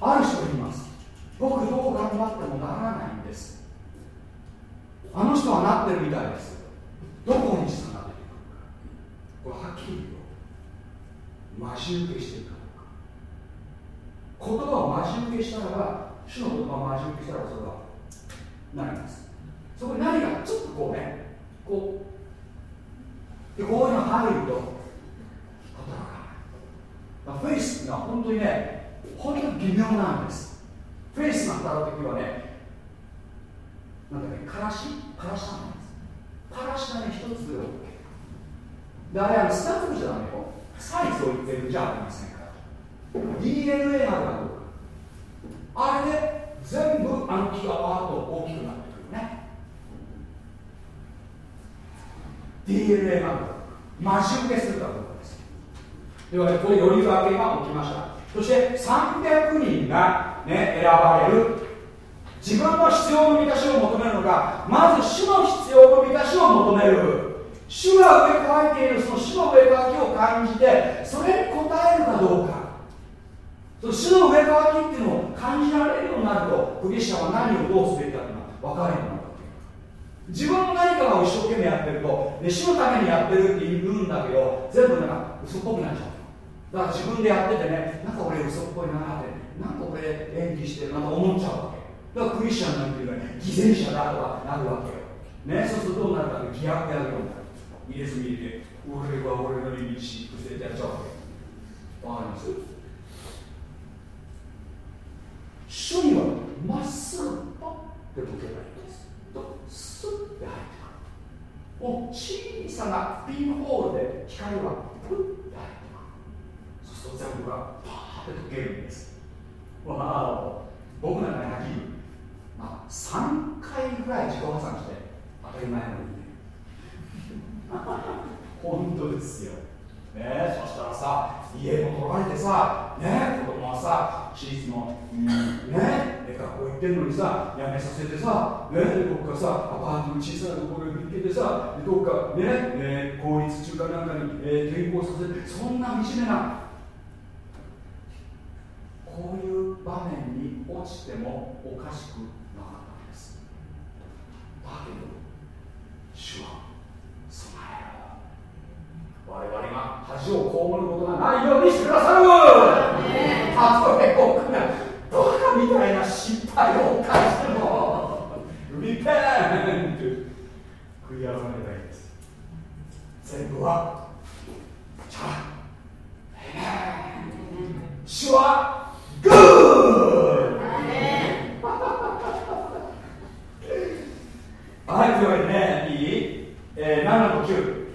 ある人います。僕どう頑張ってもならないんです。あの人はなってるみたいです。どこに差が出てくるか。これはっきり言うよ。真受けしてるかどうか言葉を真受けしたらば主の言葉を真受けしたらそれはなります。そこに何かちょっとこうねこうでこういうの入ると働かないフェイスってのは本当にね本当に微妙なんです。フェイスが働く時はねなんだっけからし？からしなんです。からしがね一つで OK であれスタッフじゃダメよ。サイズを言ってるじゃありませんか。DNA があるかどうかあれで全部あの木がわーっと大きくなってくるね。DNA があるかどうか待ち受けするかどうかです。ではねこれより分けが起きました。そして300人が、ね、選ばれる。自分の必要の満たしを求めるのかまず主の必要の満たしを求める。主が植え替えているその主の植え替えを感じてそれに応えるかどうか。その主の植え替えっていうのを感じられるようになるとクリスチャンは何をどうすべきかというのが分かるようになるわけ自分の何かを一生懸命やってると、ね、主のためにやってるって言うんだけど全部なんか嘘っぽくなっちゃう。だから自分でやっててねなんか俺嘘っぽいなってなんか俺演技してるなと思っちゃうわけ。だからクリスチャンなんていうのはね偽善者だとかなるわけよ。ねそうするとどうなるかって疑惑やるようになる。イエス見て俺は俺の耳にシップしてやっちゃうわけ。わかります？主にはまっすぐパッて解けばいいんです。とスッて入ってくるもう小さなピンホールで光はプッて入ってくるそうすると全部がパーって溶けるんです。わお僕なんかにはっきり。まあ3回ぐらい自己破産して当たり前なのにね本当ですよ。ね。そしたらさ家も取られてさね子供はさ私立の、ね学校行ってんのにさ辞めさせてさねどっかさアパートの小さなところに見つけてさどっかね、えー、公立中華なんかに、えー、転校させてそんな惨めな。こういう場面に落ちてもおかしくなかったんです。だけど主は備えろ。我々が恥を被ることがないようにしてくださるたとえ僕がバカみたいな失敗を犯してもリペント悔い改めたいです全部はじゃあ主はグーはいというわけでねいい、えー、7の9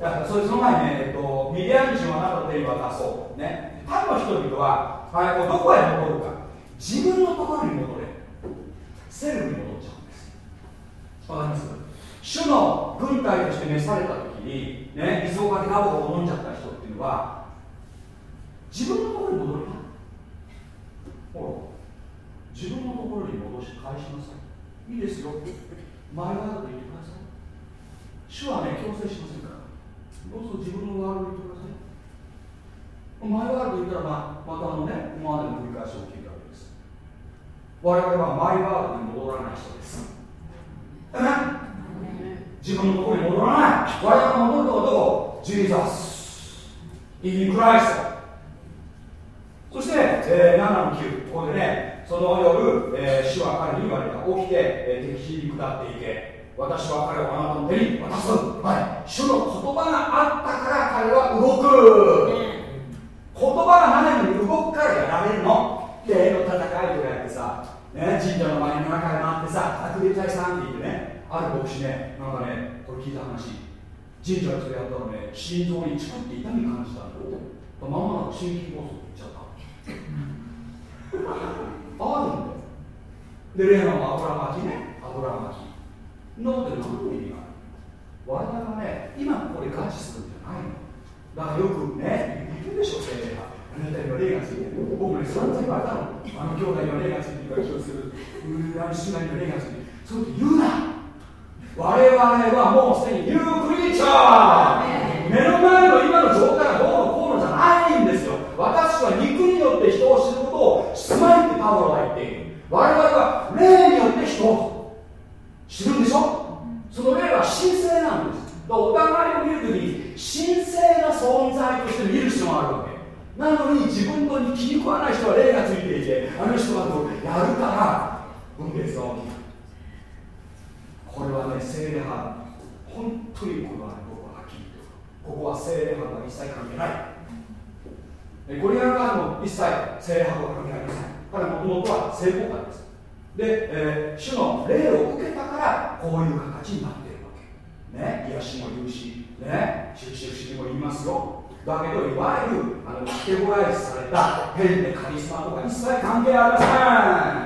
だからそれその前にね、えっと、ミディアン人はあなたの手に渡そう。ね。他の人々は、はい、どこへ戻るか。自分のところに戻れ。セルに戻っちゃうんです。わかります？主の軍隊として召された時に、ね、水をかけガボガボ飲んじゃった人っていうのは、自分のところに戻るか。ほら、自分のところに戻して返しなさい。いいですよ。前側だと言ってください。主はね、強制しませんから。どうぞ自分のワールド言ってくださいマイワールド言ったら、まあ、またあのね今までの繰り返しを聞いたわけです。我々はマイワールドに戻らない人です。自分のところに戻らない。我々が戻るところどこジーザス。インクライスト。そして、えー、7の9ここでねその夜、えー、主は彼に言われた。起きて、えー、敵地に下っていけ。私は彼をあなたの手に渡す、はい、主の言葉があったから彼は動く、言葉がないのに動くからやられるの？霊の戦いとかやってさ、ね、神社の前に7回回ってさ、悪霊退散って言ってね、ある牧師ね、なんかね、これ聞いた話、神社でそれやったらね、心臓にチクって痛み感じたんだよ。まもなく心筋梗塞いっちゃった。あるんだよ。で、例の油巻きね、油巻き。ノートで何の意味がある我々はね今ここでガチするんじゃないの。だからよくね言うでしょ精霊があなたには霊がついてる。僕ね散々言われたのあの兄弟には霊がついてる。気をつけるあの姉妹には霊がついてる。そういうこと言うな。我々はもうすでにニュークリーチャー。目の前の今の状態がどうのこうのじゃないんですよ。私は肉によって人を知ることをスマイってパウロが言っている。我々は霊によって人を知るんでしょ？その霊は神聖なんです。お互いを見るときに神聖な存在として見る必要があるわけ。なのに自分とに気に食わない人は霊がついていてあの人はとやるから分別が起きるこれはね聖霊派本当にこれはね僕ははっきり言ってここは聖霊派とは一切関係ない。ゴリラ側の一切聖霊派とは関係ありません。彼はもともとは聖母家です。で、えー、主の霊を受けたからこういう形になっているわけ。ね癒しも言うしね印不思議も言いますよ。だけどいわゆるあのカテゴライズされた変でカリスマとか一切関係ありませ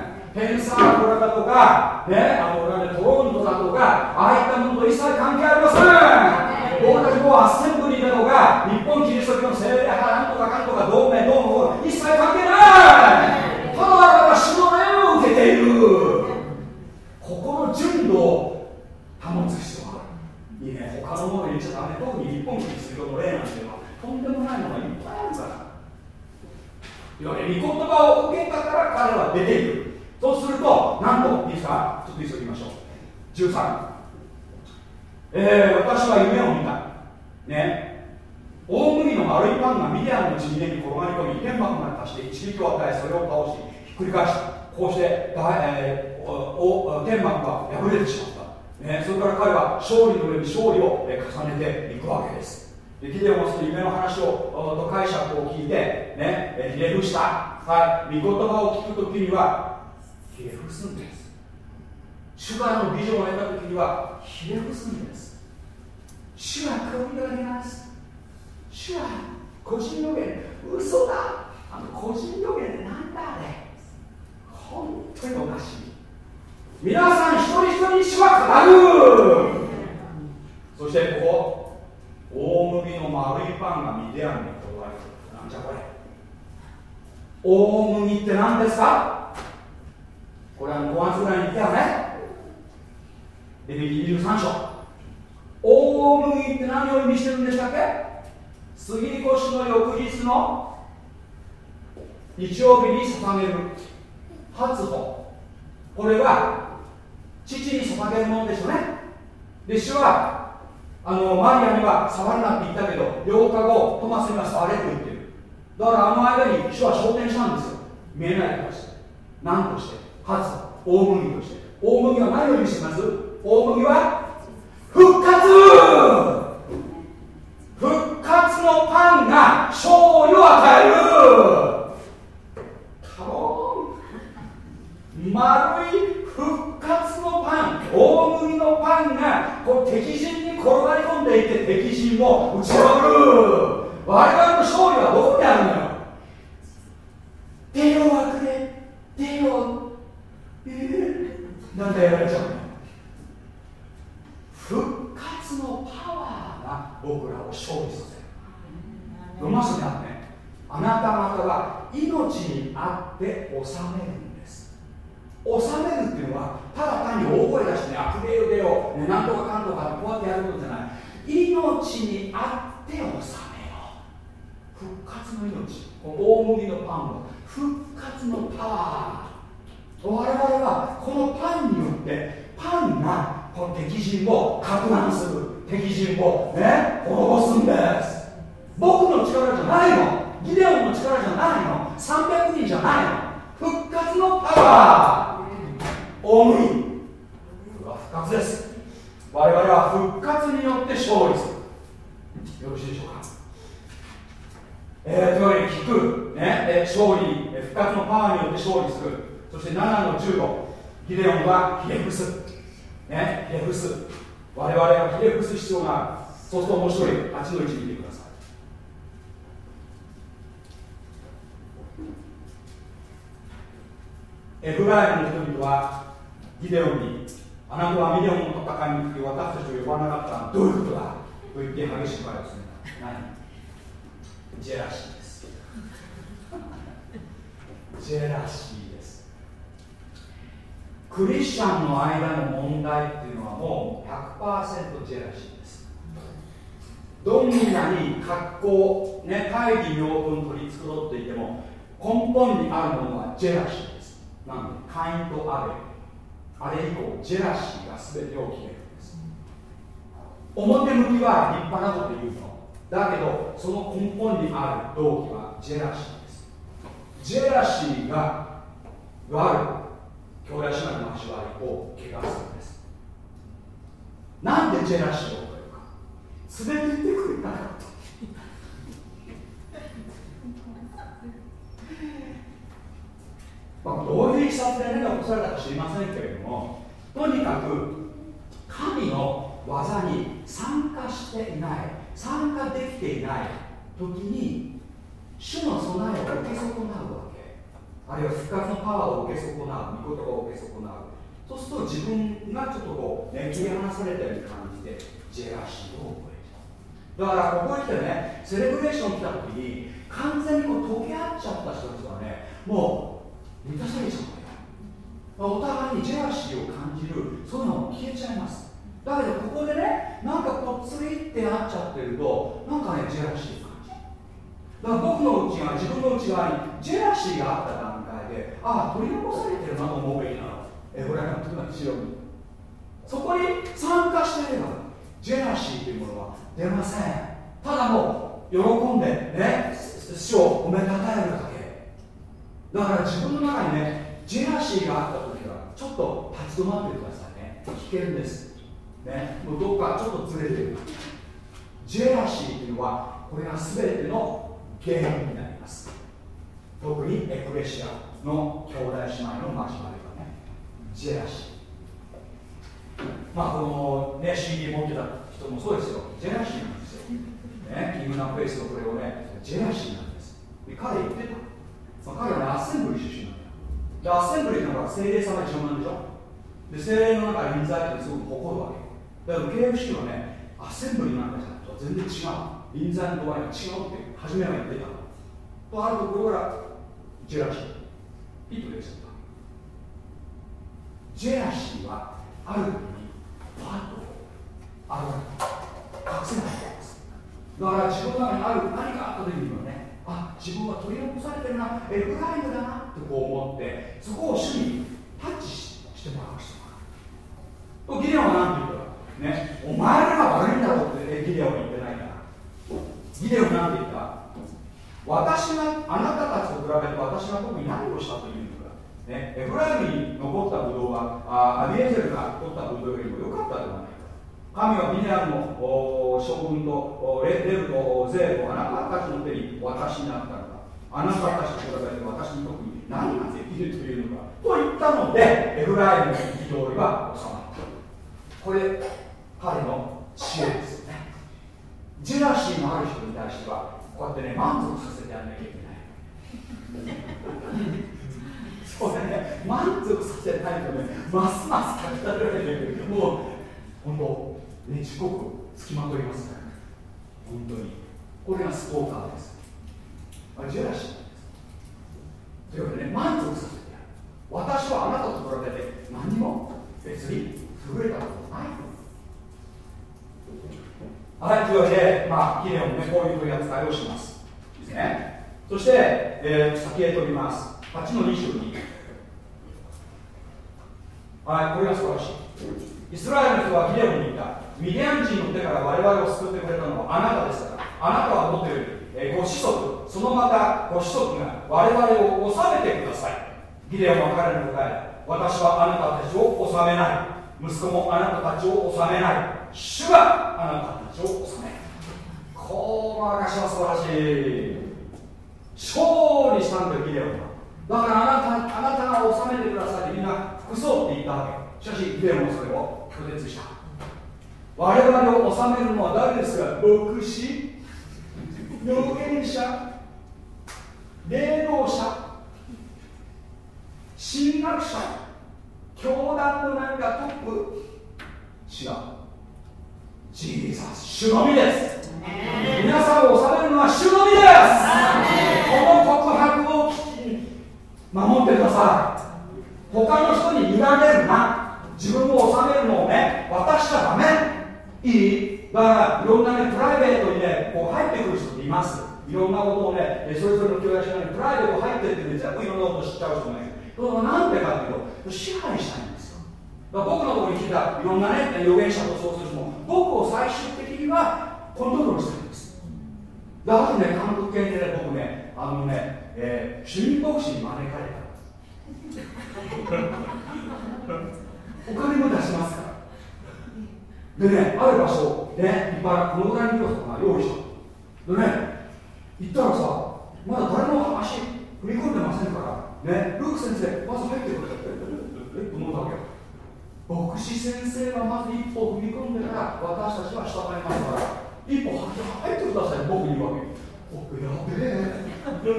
ん。変サークルだとか、ね、あのなんでトロントだとかああいったものと一切関係ありません。僕たちもアッセンブリーだとか日本キリスト教の聖霊派なんとかかんとか同盟同盟一切関係ないただ我々は主の霊を受けているここの純度を保つ必要があるいいね他のもの入れちゃダメ特に日本キリスト教の例なんていうのはとんでもないのがいっぱいあるからいわゆる御言葉を受けたから彼は出ているそうするとなんといいですかちょっと急ぎましょう13えー、私は夢を見たね大麦の丸いパンがミディアムの地に転がり込み天幕まで達して一撃を与えそれを倒し繰り返したこうして、えー、お天幕が破れてしまった、ね、それから彼は勝利の上に勝利を、重ねていくわけです。でギデオンはその夢の話をと解釈を聞いて、ね、えひれ伏した、はい、御言葉を聞くときにはひれ伏すんです。主がのビジョンを得たときにはひれ伏すんです。主は首を上げます。主は個人予言。嘘だ。あの個人予言って何なんだあれ本当におかしい皆さん一人一人に主は語るそしてここ大麦の丸いパンがミディアンにこだわるなんじゃこれ。大麦って何ですか？これは5月ぐらいに言ったよね。レビキ23章。大麦って何を意味してるんでしたっけ？杉越の翌日の日曜日に捧げる初歩。これは父に捧げるものでしょうね。で主はあのマリアには触るなって言ったけど8日後トマスには触れと言ってる。だからあの間に主は昇天したんですよ。見えない形で。何として？初大麦として。大麦は何を意味します？大麦は復活。復活のパンが勝利を与える。丸い復パンがこう敵陣に転がり込んでいって敵陣を打ち破る。我々の勝利はどこにあるのよ？手を枠で。手をえー、なんてやられちゃうの？復活のパワーが僕らを勝利させる。読ませてあるね。あなた方は命にあって治めるんです治めるっていうのはただ単に大声出して悪霊を出よ。う、ね、なんとかかんとかこうやってやることじゃない。命にあって治めよう復活の命の大麦のパンは復活のパワー。我々はこのパンによってパンがこの敵陣を攪乱する。敵陣をね滅ぼすんです。僕の力じゃないの。ギデオンの力じゃないの。300人じゃないの。復活のパワー。大麦これは復活です。我々は復活によって勝利する。よろしいでしょうか？えー、というわけで聞く、ね、え勝利。復活のパワーによって勝利する。そして7の15ギデオンはひれ伏すね。ひれ伏す我々はひれ伏す必要がある。そうすると面白い。8の1見てください。エブライムの人々はギデオンにあなたはミデオンの戦いに来て私たちを呼ばなかったのどういうことだと言って激しく会をする何？ジェラシーです。ジェラシーです。クリスチャンの間の問題っていうのはもう100%ジェラシーです。どんなに格好、ね、大義名分取り繕っていても根本にあるものはジェラシーです。なんでカインとアベル。あれ以降ジェラシーが全てを決めるんです。表向きは立派なこと言うの。だけどその根本にある動機はジェラシーです。ジェラシーが悪い。兄弟姉妹の交わりを怪我するんです。なんでジェラシーを覚えるか。連れて行ってくれなかったまあ、どういういきさつで目が起こされたか知りませんけれどもとにかく神の技に参加していない参加できていない時に主の備えを受け損なうわけ。あるいは復活のパワーを受け損なう御言葉を受け損なう。そうすると自分がちょっとこう、ね、切り離されたように感じてジェラシーを覚えるだからここに来てねセレブレーション来た時に完全にこう溶け合っちゃった人たちはねもう満たされちゃう。お互いにジェラシーを感じる。そういうのも消えちゃいます。だけどここでねなんかぽっつりってなっちゃってるとなんかねジェラシー感じだから僕の内側自分の内側にジェラシーがあった段階でああ取り残されてるなと思うべきなのえこれは特に白に。そこに参加してればジェラシーというものは出ません。ただもう喜んでね死を褒めたたえるだから自分の中にねジェラシーがあった時はちょっと立ち止まってくださいね。危険です。ね、もうどっかちょっとずれてる。ジェラシーというのはこれが全ての原因になります。特にエクレシアの兄弟姉妹の交わりはね。ジェラシー。まあこのね CD 持ってた人もそうですよ。ジェラシーなんですよ、ね、キングナフェイスのこれをねジェラシーなんです。で彼言ってた、まあ、彼はアッセンブリー出身なんだよ。アッセンブリーってのは精霊様一番なんでしょ？で精霊の中に臨在ってすごく誇るわけ。だから契約式はねアッセンブリーなんかじゃと全然違う。臨在の度合いが違うって初めは言ってた。とあるところからジェラシーいいプレイするジェラシーはある時にパッとある隠せないわけです。だから自分の中にある何かあった時にはねあ自分は取り残されてるなエフライムだなってこう思ってそこを主にタッチしてもらう。人がギデオンは何て言うかね、お前らが悪いんだろってギデオンは言ってないからギデオンなんて言った？私があなたたちと比べて私が特に何をしたというのか、ね、エフライムに残ったブドウはあアビエゼルが取ったブドウよりも良かったではない神はミネアルの将軍とレレブとゼールをあなたたちの手に渡しになったのか。あなたたちと比べて私に特に何ができるというのか。と言ったのでエフライムの憤りは収まった。これ彼の知恵ですよね。ジェラシーのある人に対してはこうやってね満足させてやらなきゃいけない。そうだね。満足させないとねますます書き立てられてる。もう本当ね時刻つきまといますから本当に。これがストーカーです。あジェラシーなんです。というわけでね満足させてやる。私はあなたと比べて何も別に優れたことないはいというわけでまあヒレオンねこういう取り扱いをします。ですね。そして、えー、先へ飛びます。8の22はいこれが素晴らしい。イスラエルの人はヒレオンに言った。ミディアン人の手から我々を救ってくれたのはあなたですからあなたは持っている、え、ご子息。そのまたご子息が我々を治めてください。ギデオンは彼に答え私はあなたたちを治めない。息子もあなたたちを治めない。主があなたたちを治めるこの証は素晴らしい。勝利したんだよギデオンは。だからあなたあなたが治めてくださいってみんな服装って言ったわけ。しかしギデオンはそれを拒絶した。我々を治めるのは誰ですか？牧師。預言者。霊能者。神学者。教団のなんかトップ。違う。ジーザス主のみです。皆さんを治めるのは主のみです。この告白を守ってください。他の人に委ねるな自分を治めるのをね渡しちゃダメ。いい。だからいろんなねプライベートにねこう入ってくる人っています。いろんなことをねそれぞれの教会者にプライベート入ってってね全部いろんなこと知っちゃう人がい。るそれなんでかっていうと支配したいんですよ。だから僕のところに来たいろんなね預言者とそうする人も僕を最終的にはコントロールしたいんです。だからね韓国系でね僕ねあのね、えー、主任牧師に招かれたんです。お金も出しますから。でねある場所ね茨このぐらいに行くとか用意した。でね行ったらさまだ誰も足振り込んでませんから。ねルーク先生まず入ってくれえどのだけ牧師先生がまず一歩踏み込んでから私たちは従いますから。一歩入ってください僕に言うわけおやべえ。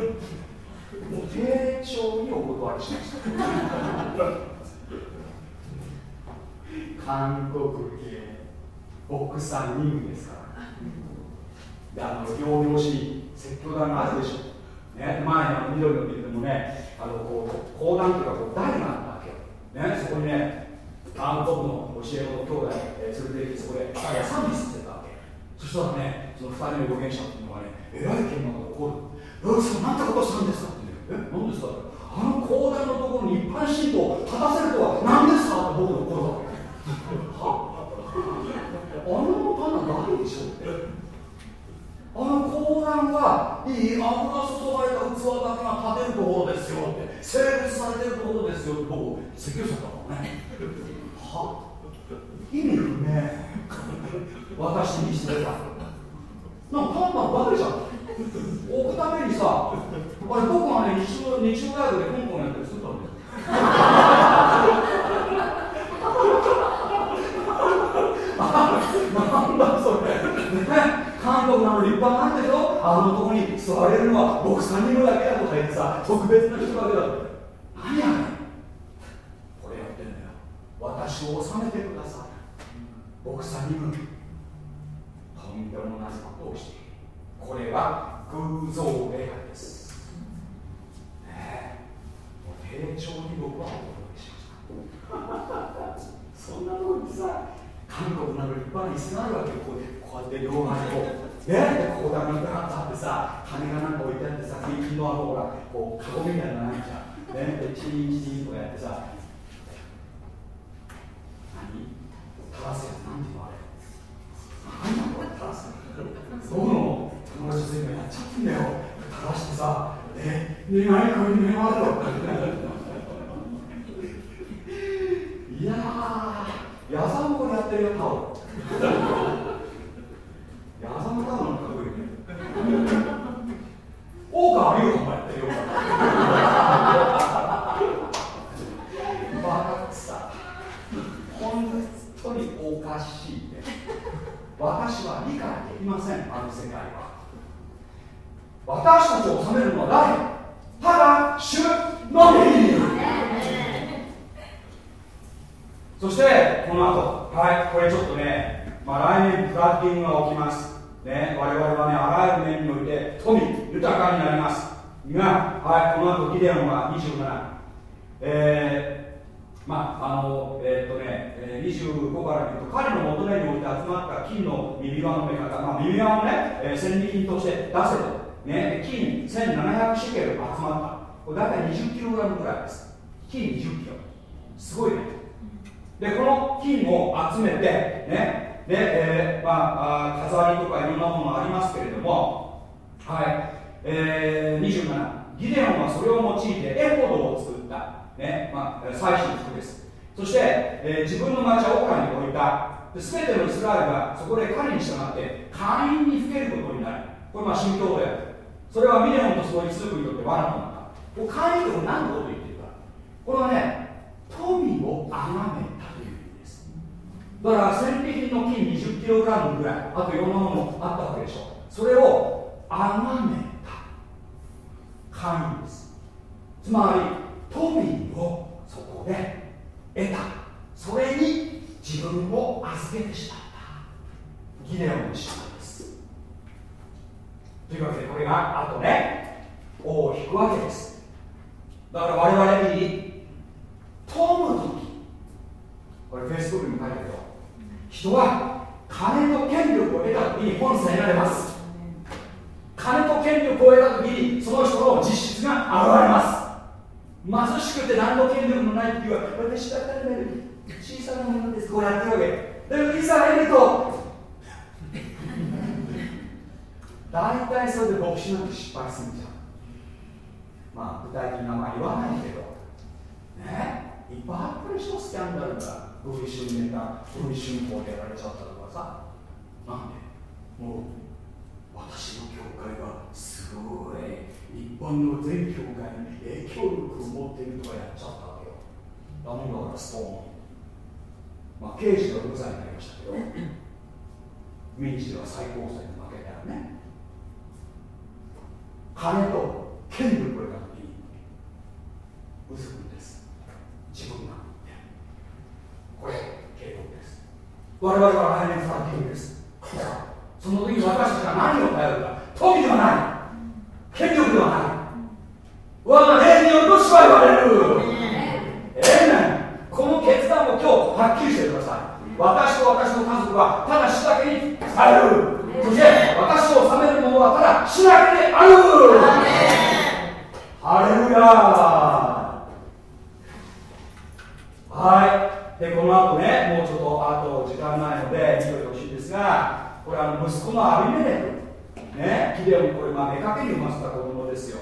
もう丁重にお断りしました。韓国系牧師さん任務ですからであの療養士説教団があるでしょね、前の緑のビルでもね、あのこう講談というかこう台があったわけよ、ね、そこにね、韓国の教え子の兄弟、えー、連れてきて、そこで賛美させたわけ。そしたらね、その2人の預言者っていうのがね、えらい剣幕が起こる。ローさん、なんてことしたんですかって言う。え、何ですかあの講談のところに一般信徒を立たせるとは何ですかって僕の怒るわけ。あのパンないでしょって。あの講談はいい油注がれた器だ。けが立てるところですよって成立されてるところですよって僕説教者だ。もんねは意味不明私にしてたなんかパンパンバカじゃん置くためにさあれ僕がね日中日中ライブで香港やって作ったんだ。よなんだそれね韓国なの立派なんでしょあのとこに座れるのは僕3人だけだとか言ってさ特別な人だけだ何やねんこれやってんだよ私を治めてください僕3人分とんでもないことをしているこれは偶像礼拝ですねえもう丁重に僕はお届けしましたそんなとこにさ韓国なの立派な椅子があるわけよ。こうこうやって両側にこうねこうだなんかあってさ羽がなんか置いてあってさ昨日のほらこうカゴみたいなのないじゃん。ね？でチリンチリンとかやってさ何？垂らすやなんていうのあれ？何なのこれ垂らす僕の？友達と今やっちゃってんだよ。垂らしてさえ？願いこれに願われろ。いやー。矢沢もこれやってるよタオル矢沢のタオルなんかどういう大川隆法もやってるよバカくさ。本当に大川難しいね。私は理解できませんあの世界は。私たちを治めるのは誰？ただ主のみ。そしてこの後はいこれちょっとね、まあ、来年フラッティングが起きます。ね我々はねあらゆる面において富豊かになります。が、はい、この後ギデオンは27えー、まああのえー、っとね、25から言うと彼の求めにおいて集まった金の耳輪の目方、まあ、耳輪をね、えー、戦利品として出せと、ね、金1700シケル集まった。これ大体20キロぐらいです。金20キロ。すごいね。でこの金を集めてねで、えーまあ、飾りとかいろんなものがありますけれどもはい、えー、27ギデオンはそれを用いてエホドを作ったねまあ、最初の服です。そして、えー、自分の町はオカに置いた。全てのイスラエルがそこで彼に従って会員にふけることになりこれまあ信教であるそれはミネオンとその一族にとって罠となった。こ会員って何のこと言ってるか。これはね富をあがめだから戦利品の金 20kg ぐらいあといろんなものあったわけでしょそれをあがめた会員ですつまり富をそこで得たそれに自分を預けてしまったギデオンの島ですというわけでこれがあとね王を引くわけですだから我々に富む時。これフェイスブックに書いてあるよ。人は金と権力を得た時に本性になれます。金と権力を得た時にその人の実質が現れます。貧しくて何の権力もない時は私は誰々小さなものです。こうやってるわけ。だけどいざ得ると大体それで牧師なんて失敗するんじゃん。まあ具体的な名前言わないけど。ね？いっぱいあったでしょスキャンダルが。文春ネタ文春法でやられちゃったとかさ。なんでもう私の教会はすごい日本の全教会に影響力を持っているとかやっちゃったわけよ。ダメだからストーン。まあ刑事は無罪になりましたけど民事では最高裁に負けたよね。金と権力を得た時にうずくんです自分がこれ警告です我々は来年さっているんですその時私たちが何を頼るか富ではない権力ではない我が霊によると主は言われるええねこの決断を今日はっきりしてください私と私の家族はただ死だけに伝えるそして私を治める者はただ死だけであるハレルヤはいでこの後ねもうちょっとあと時間ないので見てほしいんですがこれあの息子のアビメレクね、ギデオンこれ、まあ、目かけに産ませた子供ですよ、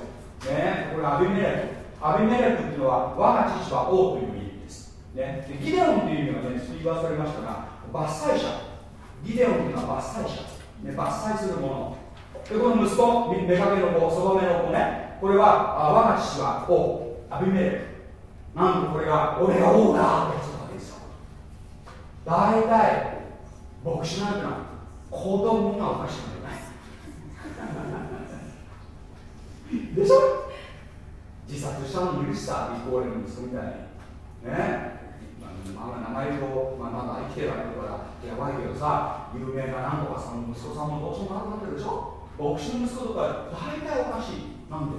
ね、これアビメレクアビメレクっていうのは我が父は王という意味です、ね、でギデオンっていう意味はね言わされましたが伐採者ギデオンっていうのは伐採者、ね、伐採するものでこの息子目かけの子そばめの子ね。これはあ我が父は王アビメレク。なんとこれが俺が王だ。って言ったわけですよ大体牧師なんてのは子供がおかしくない。でしょ？自殺したの許したリコーレの息子みたいに。ね？まあ、名前上、まあ、まだ生きてるわけだからやばいけどさ有名な何とかさんの息子さんもどうしてもなくなってるでしょ？牧師の息子とか大体おかしい。なんで？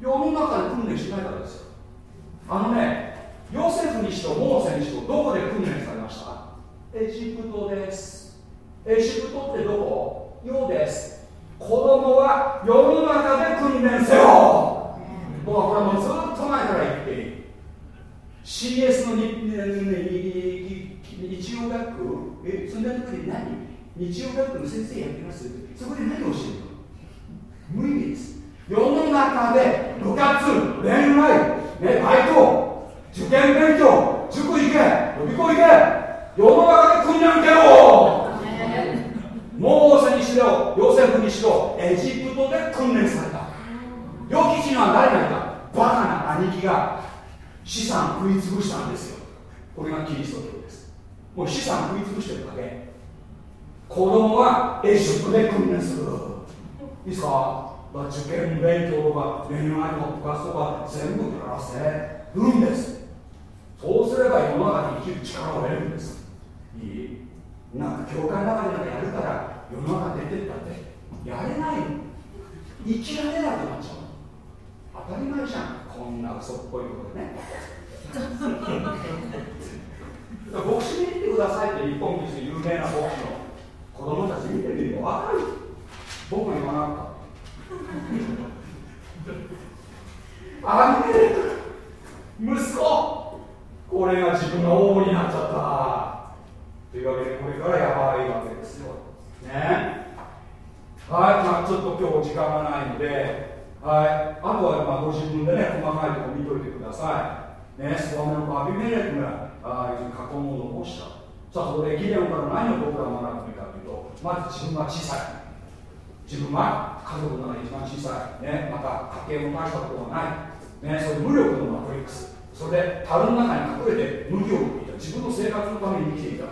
世の中で訓練しないからですよ。あのねヨセフにしろモーセにしろどこで訓練されました？エジプトです。エジプトってどこ？世です。子供は世の中で訓練せよ。僕はこれもずっと前から言っている。CS の日曜学区えそんなところで何？日曜学区の先生やってますそこで何を教えるの無意味です世の中で部活恋愛、ね、バイト受験勉強塾行け予備校行け世の中で訓練受けろモーセにしろヨセフにしろエジプトで訓練された良き人は誰がいたバカな兄貴が資産食い潰したんですよこれがキリスト教ですもう資産食い潰してるだけ子供はエジプトで訓練する。いいですか？受験勉強とか恋愛とか部活とか全部やらせ。るんです。そうすれば世の中に生きる力を得るんです。いい。なんか教会の中でなんかやるから世の中出てったってやれない生きられなくなっちゃう当たり前じゃん。こんな嘘っぽいことでね。牧師に行ってくださいって日本キリス有名な牧師の。子供たち見てみると分かる僕が言わなかったあげ息子これが自分の王になっちゃったというわけでこれからやばいわけですよねはい、まあ、ちょっと今日時間がないのではい、あとはまあご自分でね細かいところ見といてくださいねスワメのアビメレクがああいう過去問を残したさあそこでギデオから何を僕ら学ぶべきかというとまず自分は小さい。自分は家族の中で一番小さい、ね、また家計も大したことがない、ね、そういう無力のマトリックス。それで樽の中に隠れて麦を売っていた。自分の生活のために生きていた。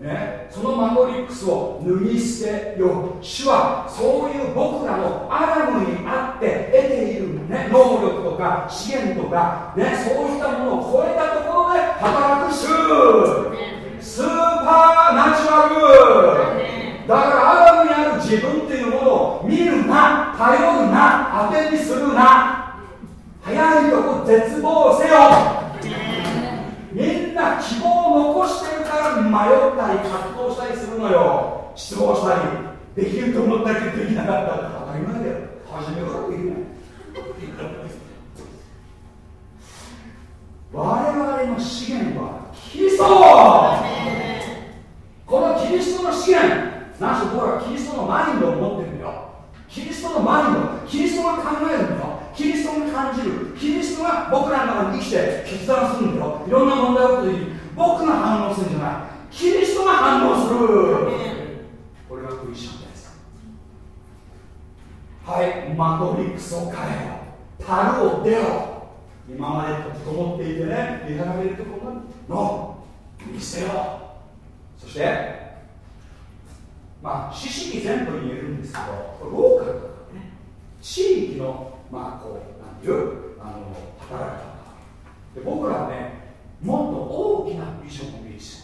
ね、そのマトリックスを脱ぎ捨てよ主はそういう僕らのアラムにあって得ている、ね、能力とか資源とか、ね、そういったものを超えたところで働く。主スーパーナチュラル。だからアラムにある自分っていうものを見るな頼るな当てにするな早いとこ絶望せよ。みんな希望を残してるから迷ったり葛藤したりするのよ。失望したりできると思ったけどできなかった当たり前だよ。初めからできない。我々の資源はキリストこのキリストの資源なんし僕らはキリストのマインドを持ってるんだよ。キリストのマインドキリストが考えるんだよ。キリストに感じる。キリストが僕らの中に生きて決断するんだよ。いろんな問題を起こって僕が反応するんじゃない。キリストが反応する。これがクリスチャンです。はいマトリックスを変えよ樽を出よ今までと思っていてねいただけるところの見せよそしてまあ四式全部言えるんですけどローカルとかね地域のまあこうなんていうあの働き方。で僕らはねもっと大きなビジョンを見る必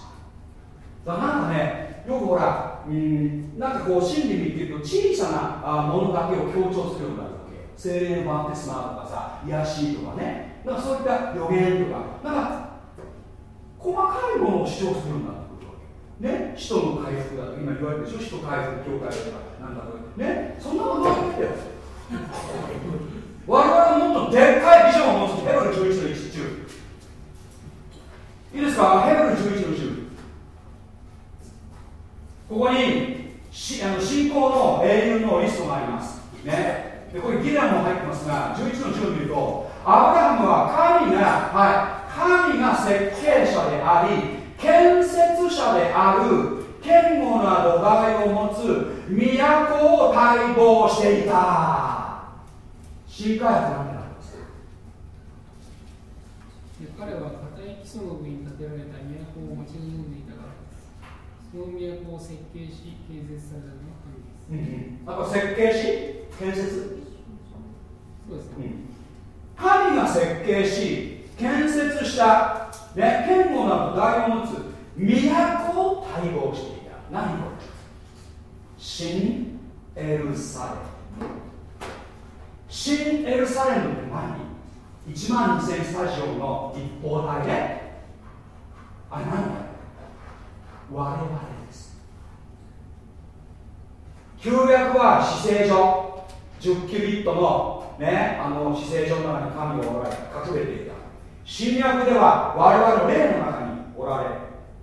要がある。だからなんかねよくほらうんなんかこう真理にっていうと小さなものだけを強調するようになるわけ。精霊のバンテスマとかさ癒やしいとかね。なんかそういった予言とか。なんか細かいものを主張するようになってくる。わけね使徒の回復だと今言われてるでしょ？使徒回復教会とかなんだとね？そんなことないんだよ。我々はもっとでっかいビジョンを持つ。ヘブル11の1中いいですか？ヘブル11の10ここにしあの信仰の英雄のリストがあります。ね？でこれギラも入ってますが11の10を見るとアブラハムは神が、はい、神が設計者であり建設者である堅固な土台を持つ都を待望していた。新開発なんてな彼は硬い基礎の上に建てられた都を待ち望んでいたからその都を設計し建設されたのが神です、うん、あと設計し？建設？そうですね、うん、神が設計し建設した、ね、堅固な土台を持つ都を待望していた何これ新エルサレム新エルサレムって何1万2000スタジオの一方体であ何だ我々です旧約は死聖所10キュビットのねあの死聖所の中に神がおられ隠れていた新約では我々の霊の中におられ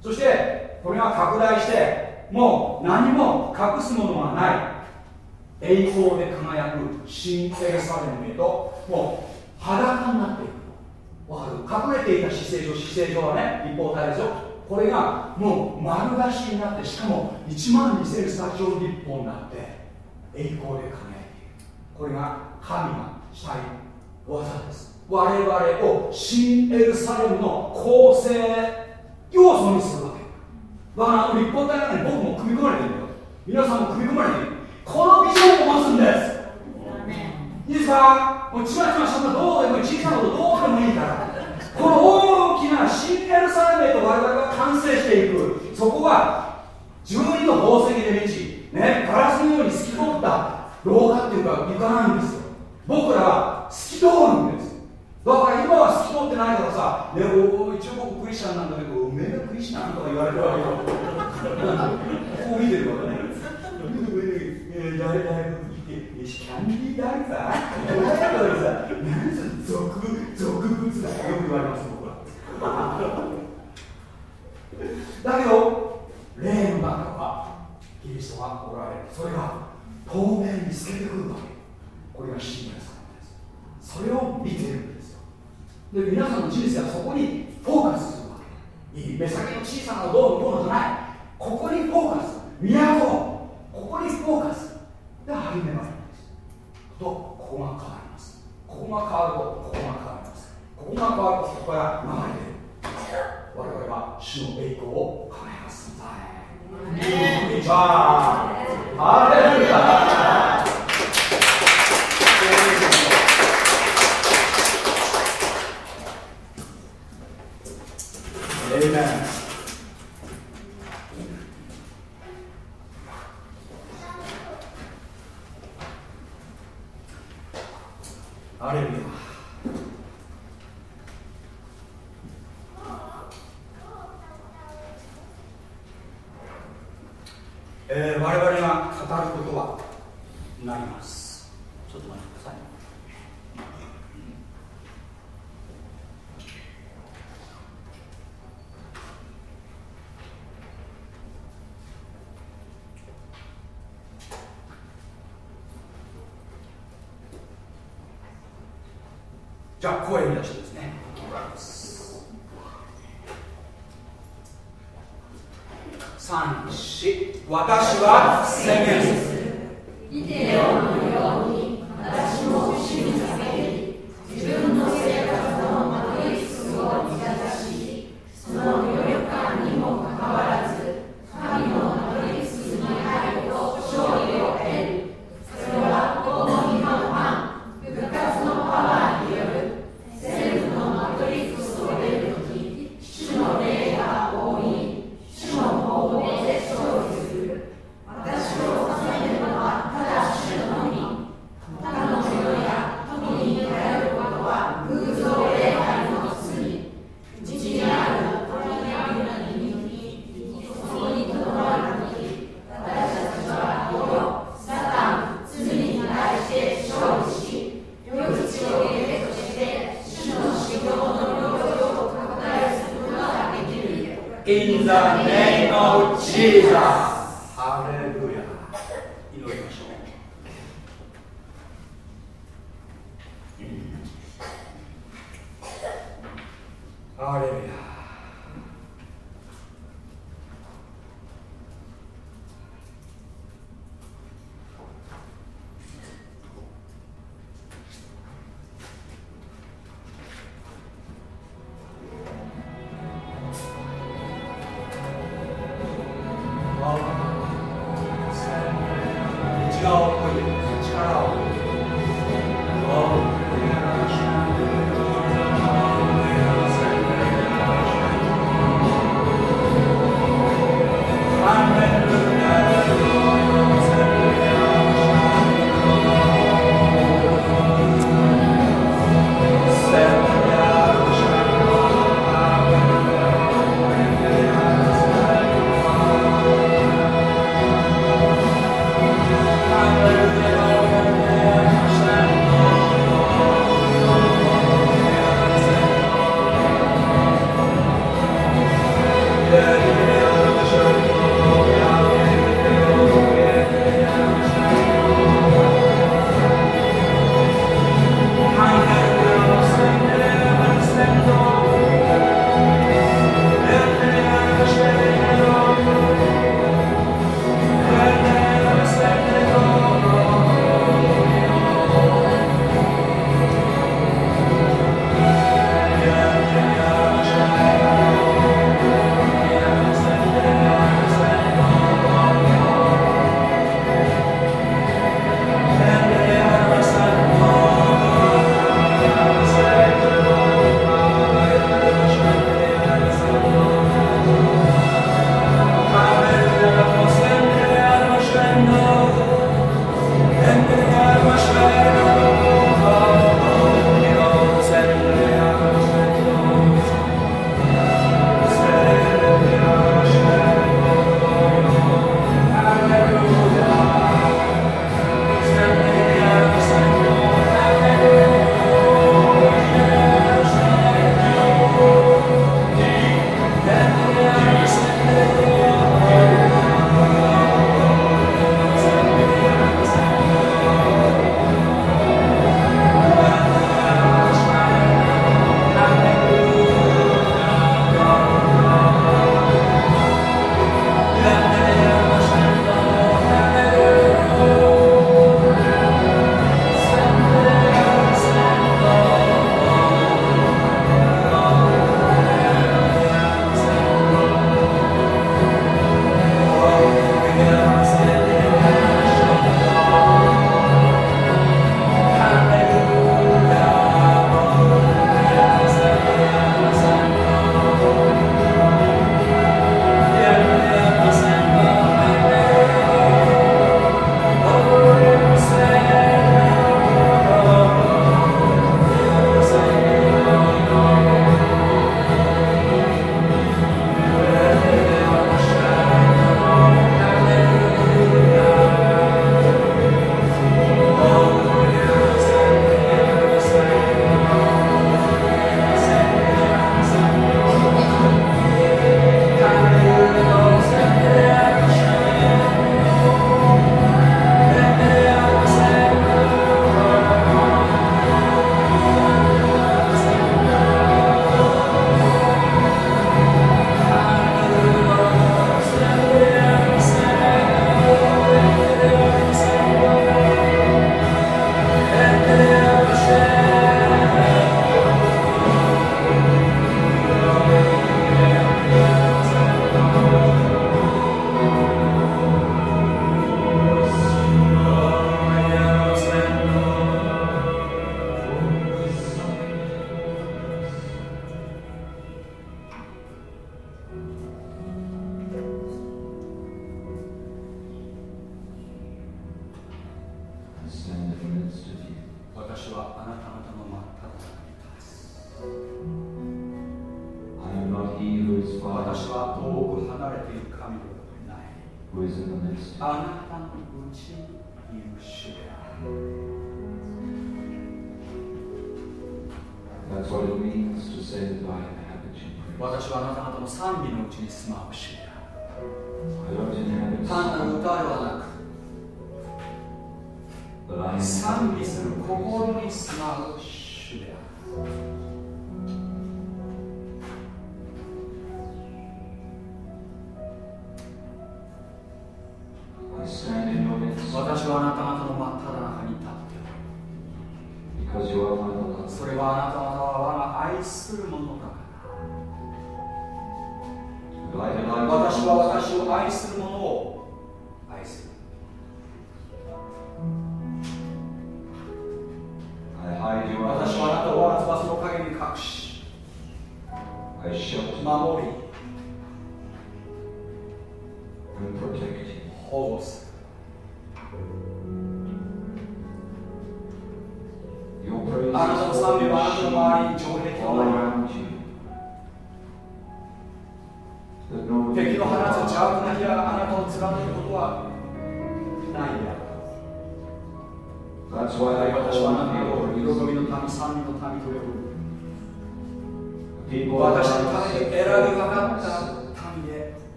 そしてこれが拡大してもう何も隠すものはない。栄光で輝く新エルサレムへともう裸になっていく。わかる？隠れていた姿勢上姿勢上はね立方体でしょこれがもう丸出しになってしかも1万2000スタジオ立方になって栄光で輝いている。これが神がしたい技です。我々を新エルサレムの構成要素にするわけ。だからあの立方体がね僕も組み込まれているよ皆さんも組み込まれているこのビジョンを持つんですいいですかもうちまちまそんなどうでもいい小さなことどうでもいいからこの大きな新エルサレムへと我々が完成していく。そこは12の宝石で満ち、ね、ガラスのように透き通った廊下っていうか床なんですよ。僕らは透き通るんです。だから今は透き通ってないからさ、ね、お一応僕クリスチャンなんだけど、おめえがクリスチャンとか言われるわけよ。こう見てるわけね。誰々キャンディーダンサー何そ俗俗物だよく言われます僕は。だけど霊の中はキリストがおられるそれが透明に透けてくるわけ。これが信頼さんです。それを見てる。で皆さんの人生はそこにフォーカス。す。るわけいい目先の小さなどうのこうのじゃないここにフォーカス都ここにフォーカスで始めます。とここが変わります。ここが変わるとここが変わります。ここが変わるとそこから流れてる我々は主の栄光を輝かす。こんにちはハレルヤえ、我々が語ることはなりますちょっと待ってくださいじゃあ声に出してですね。三四。私は宣言する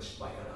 ギ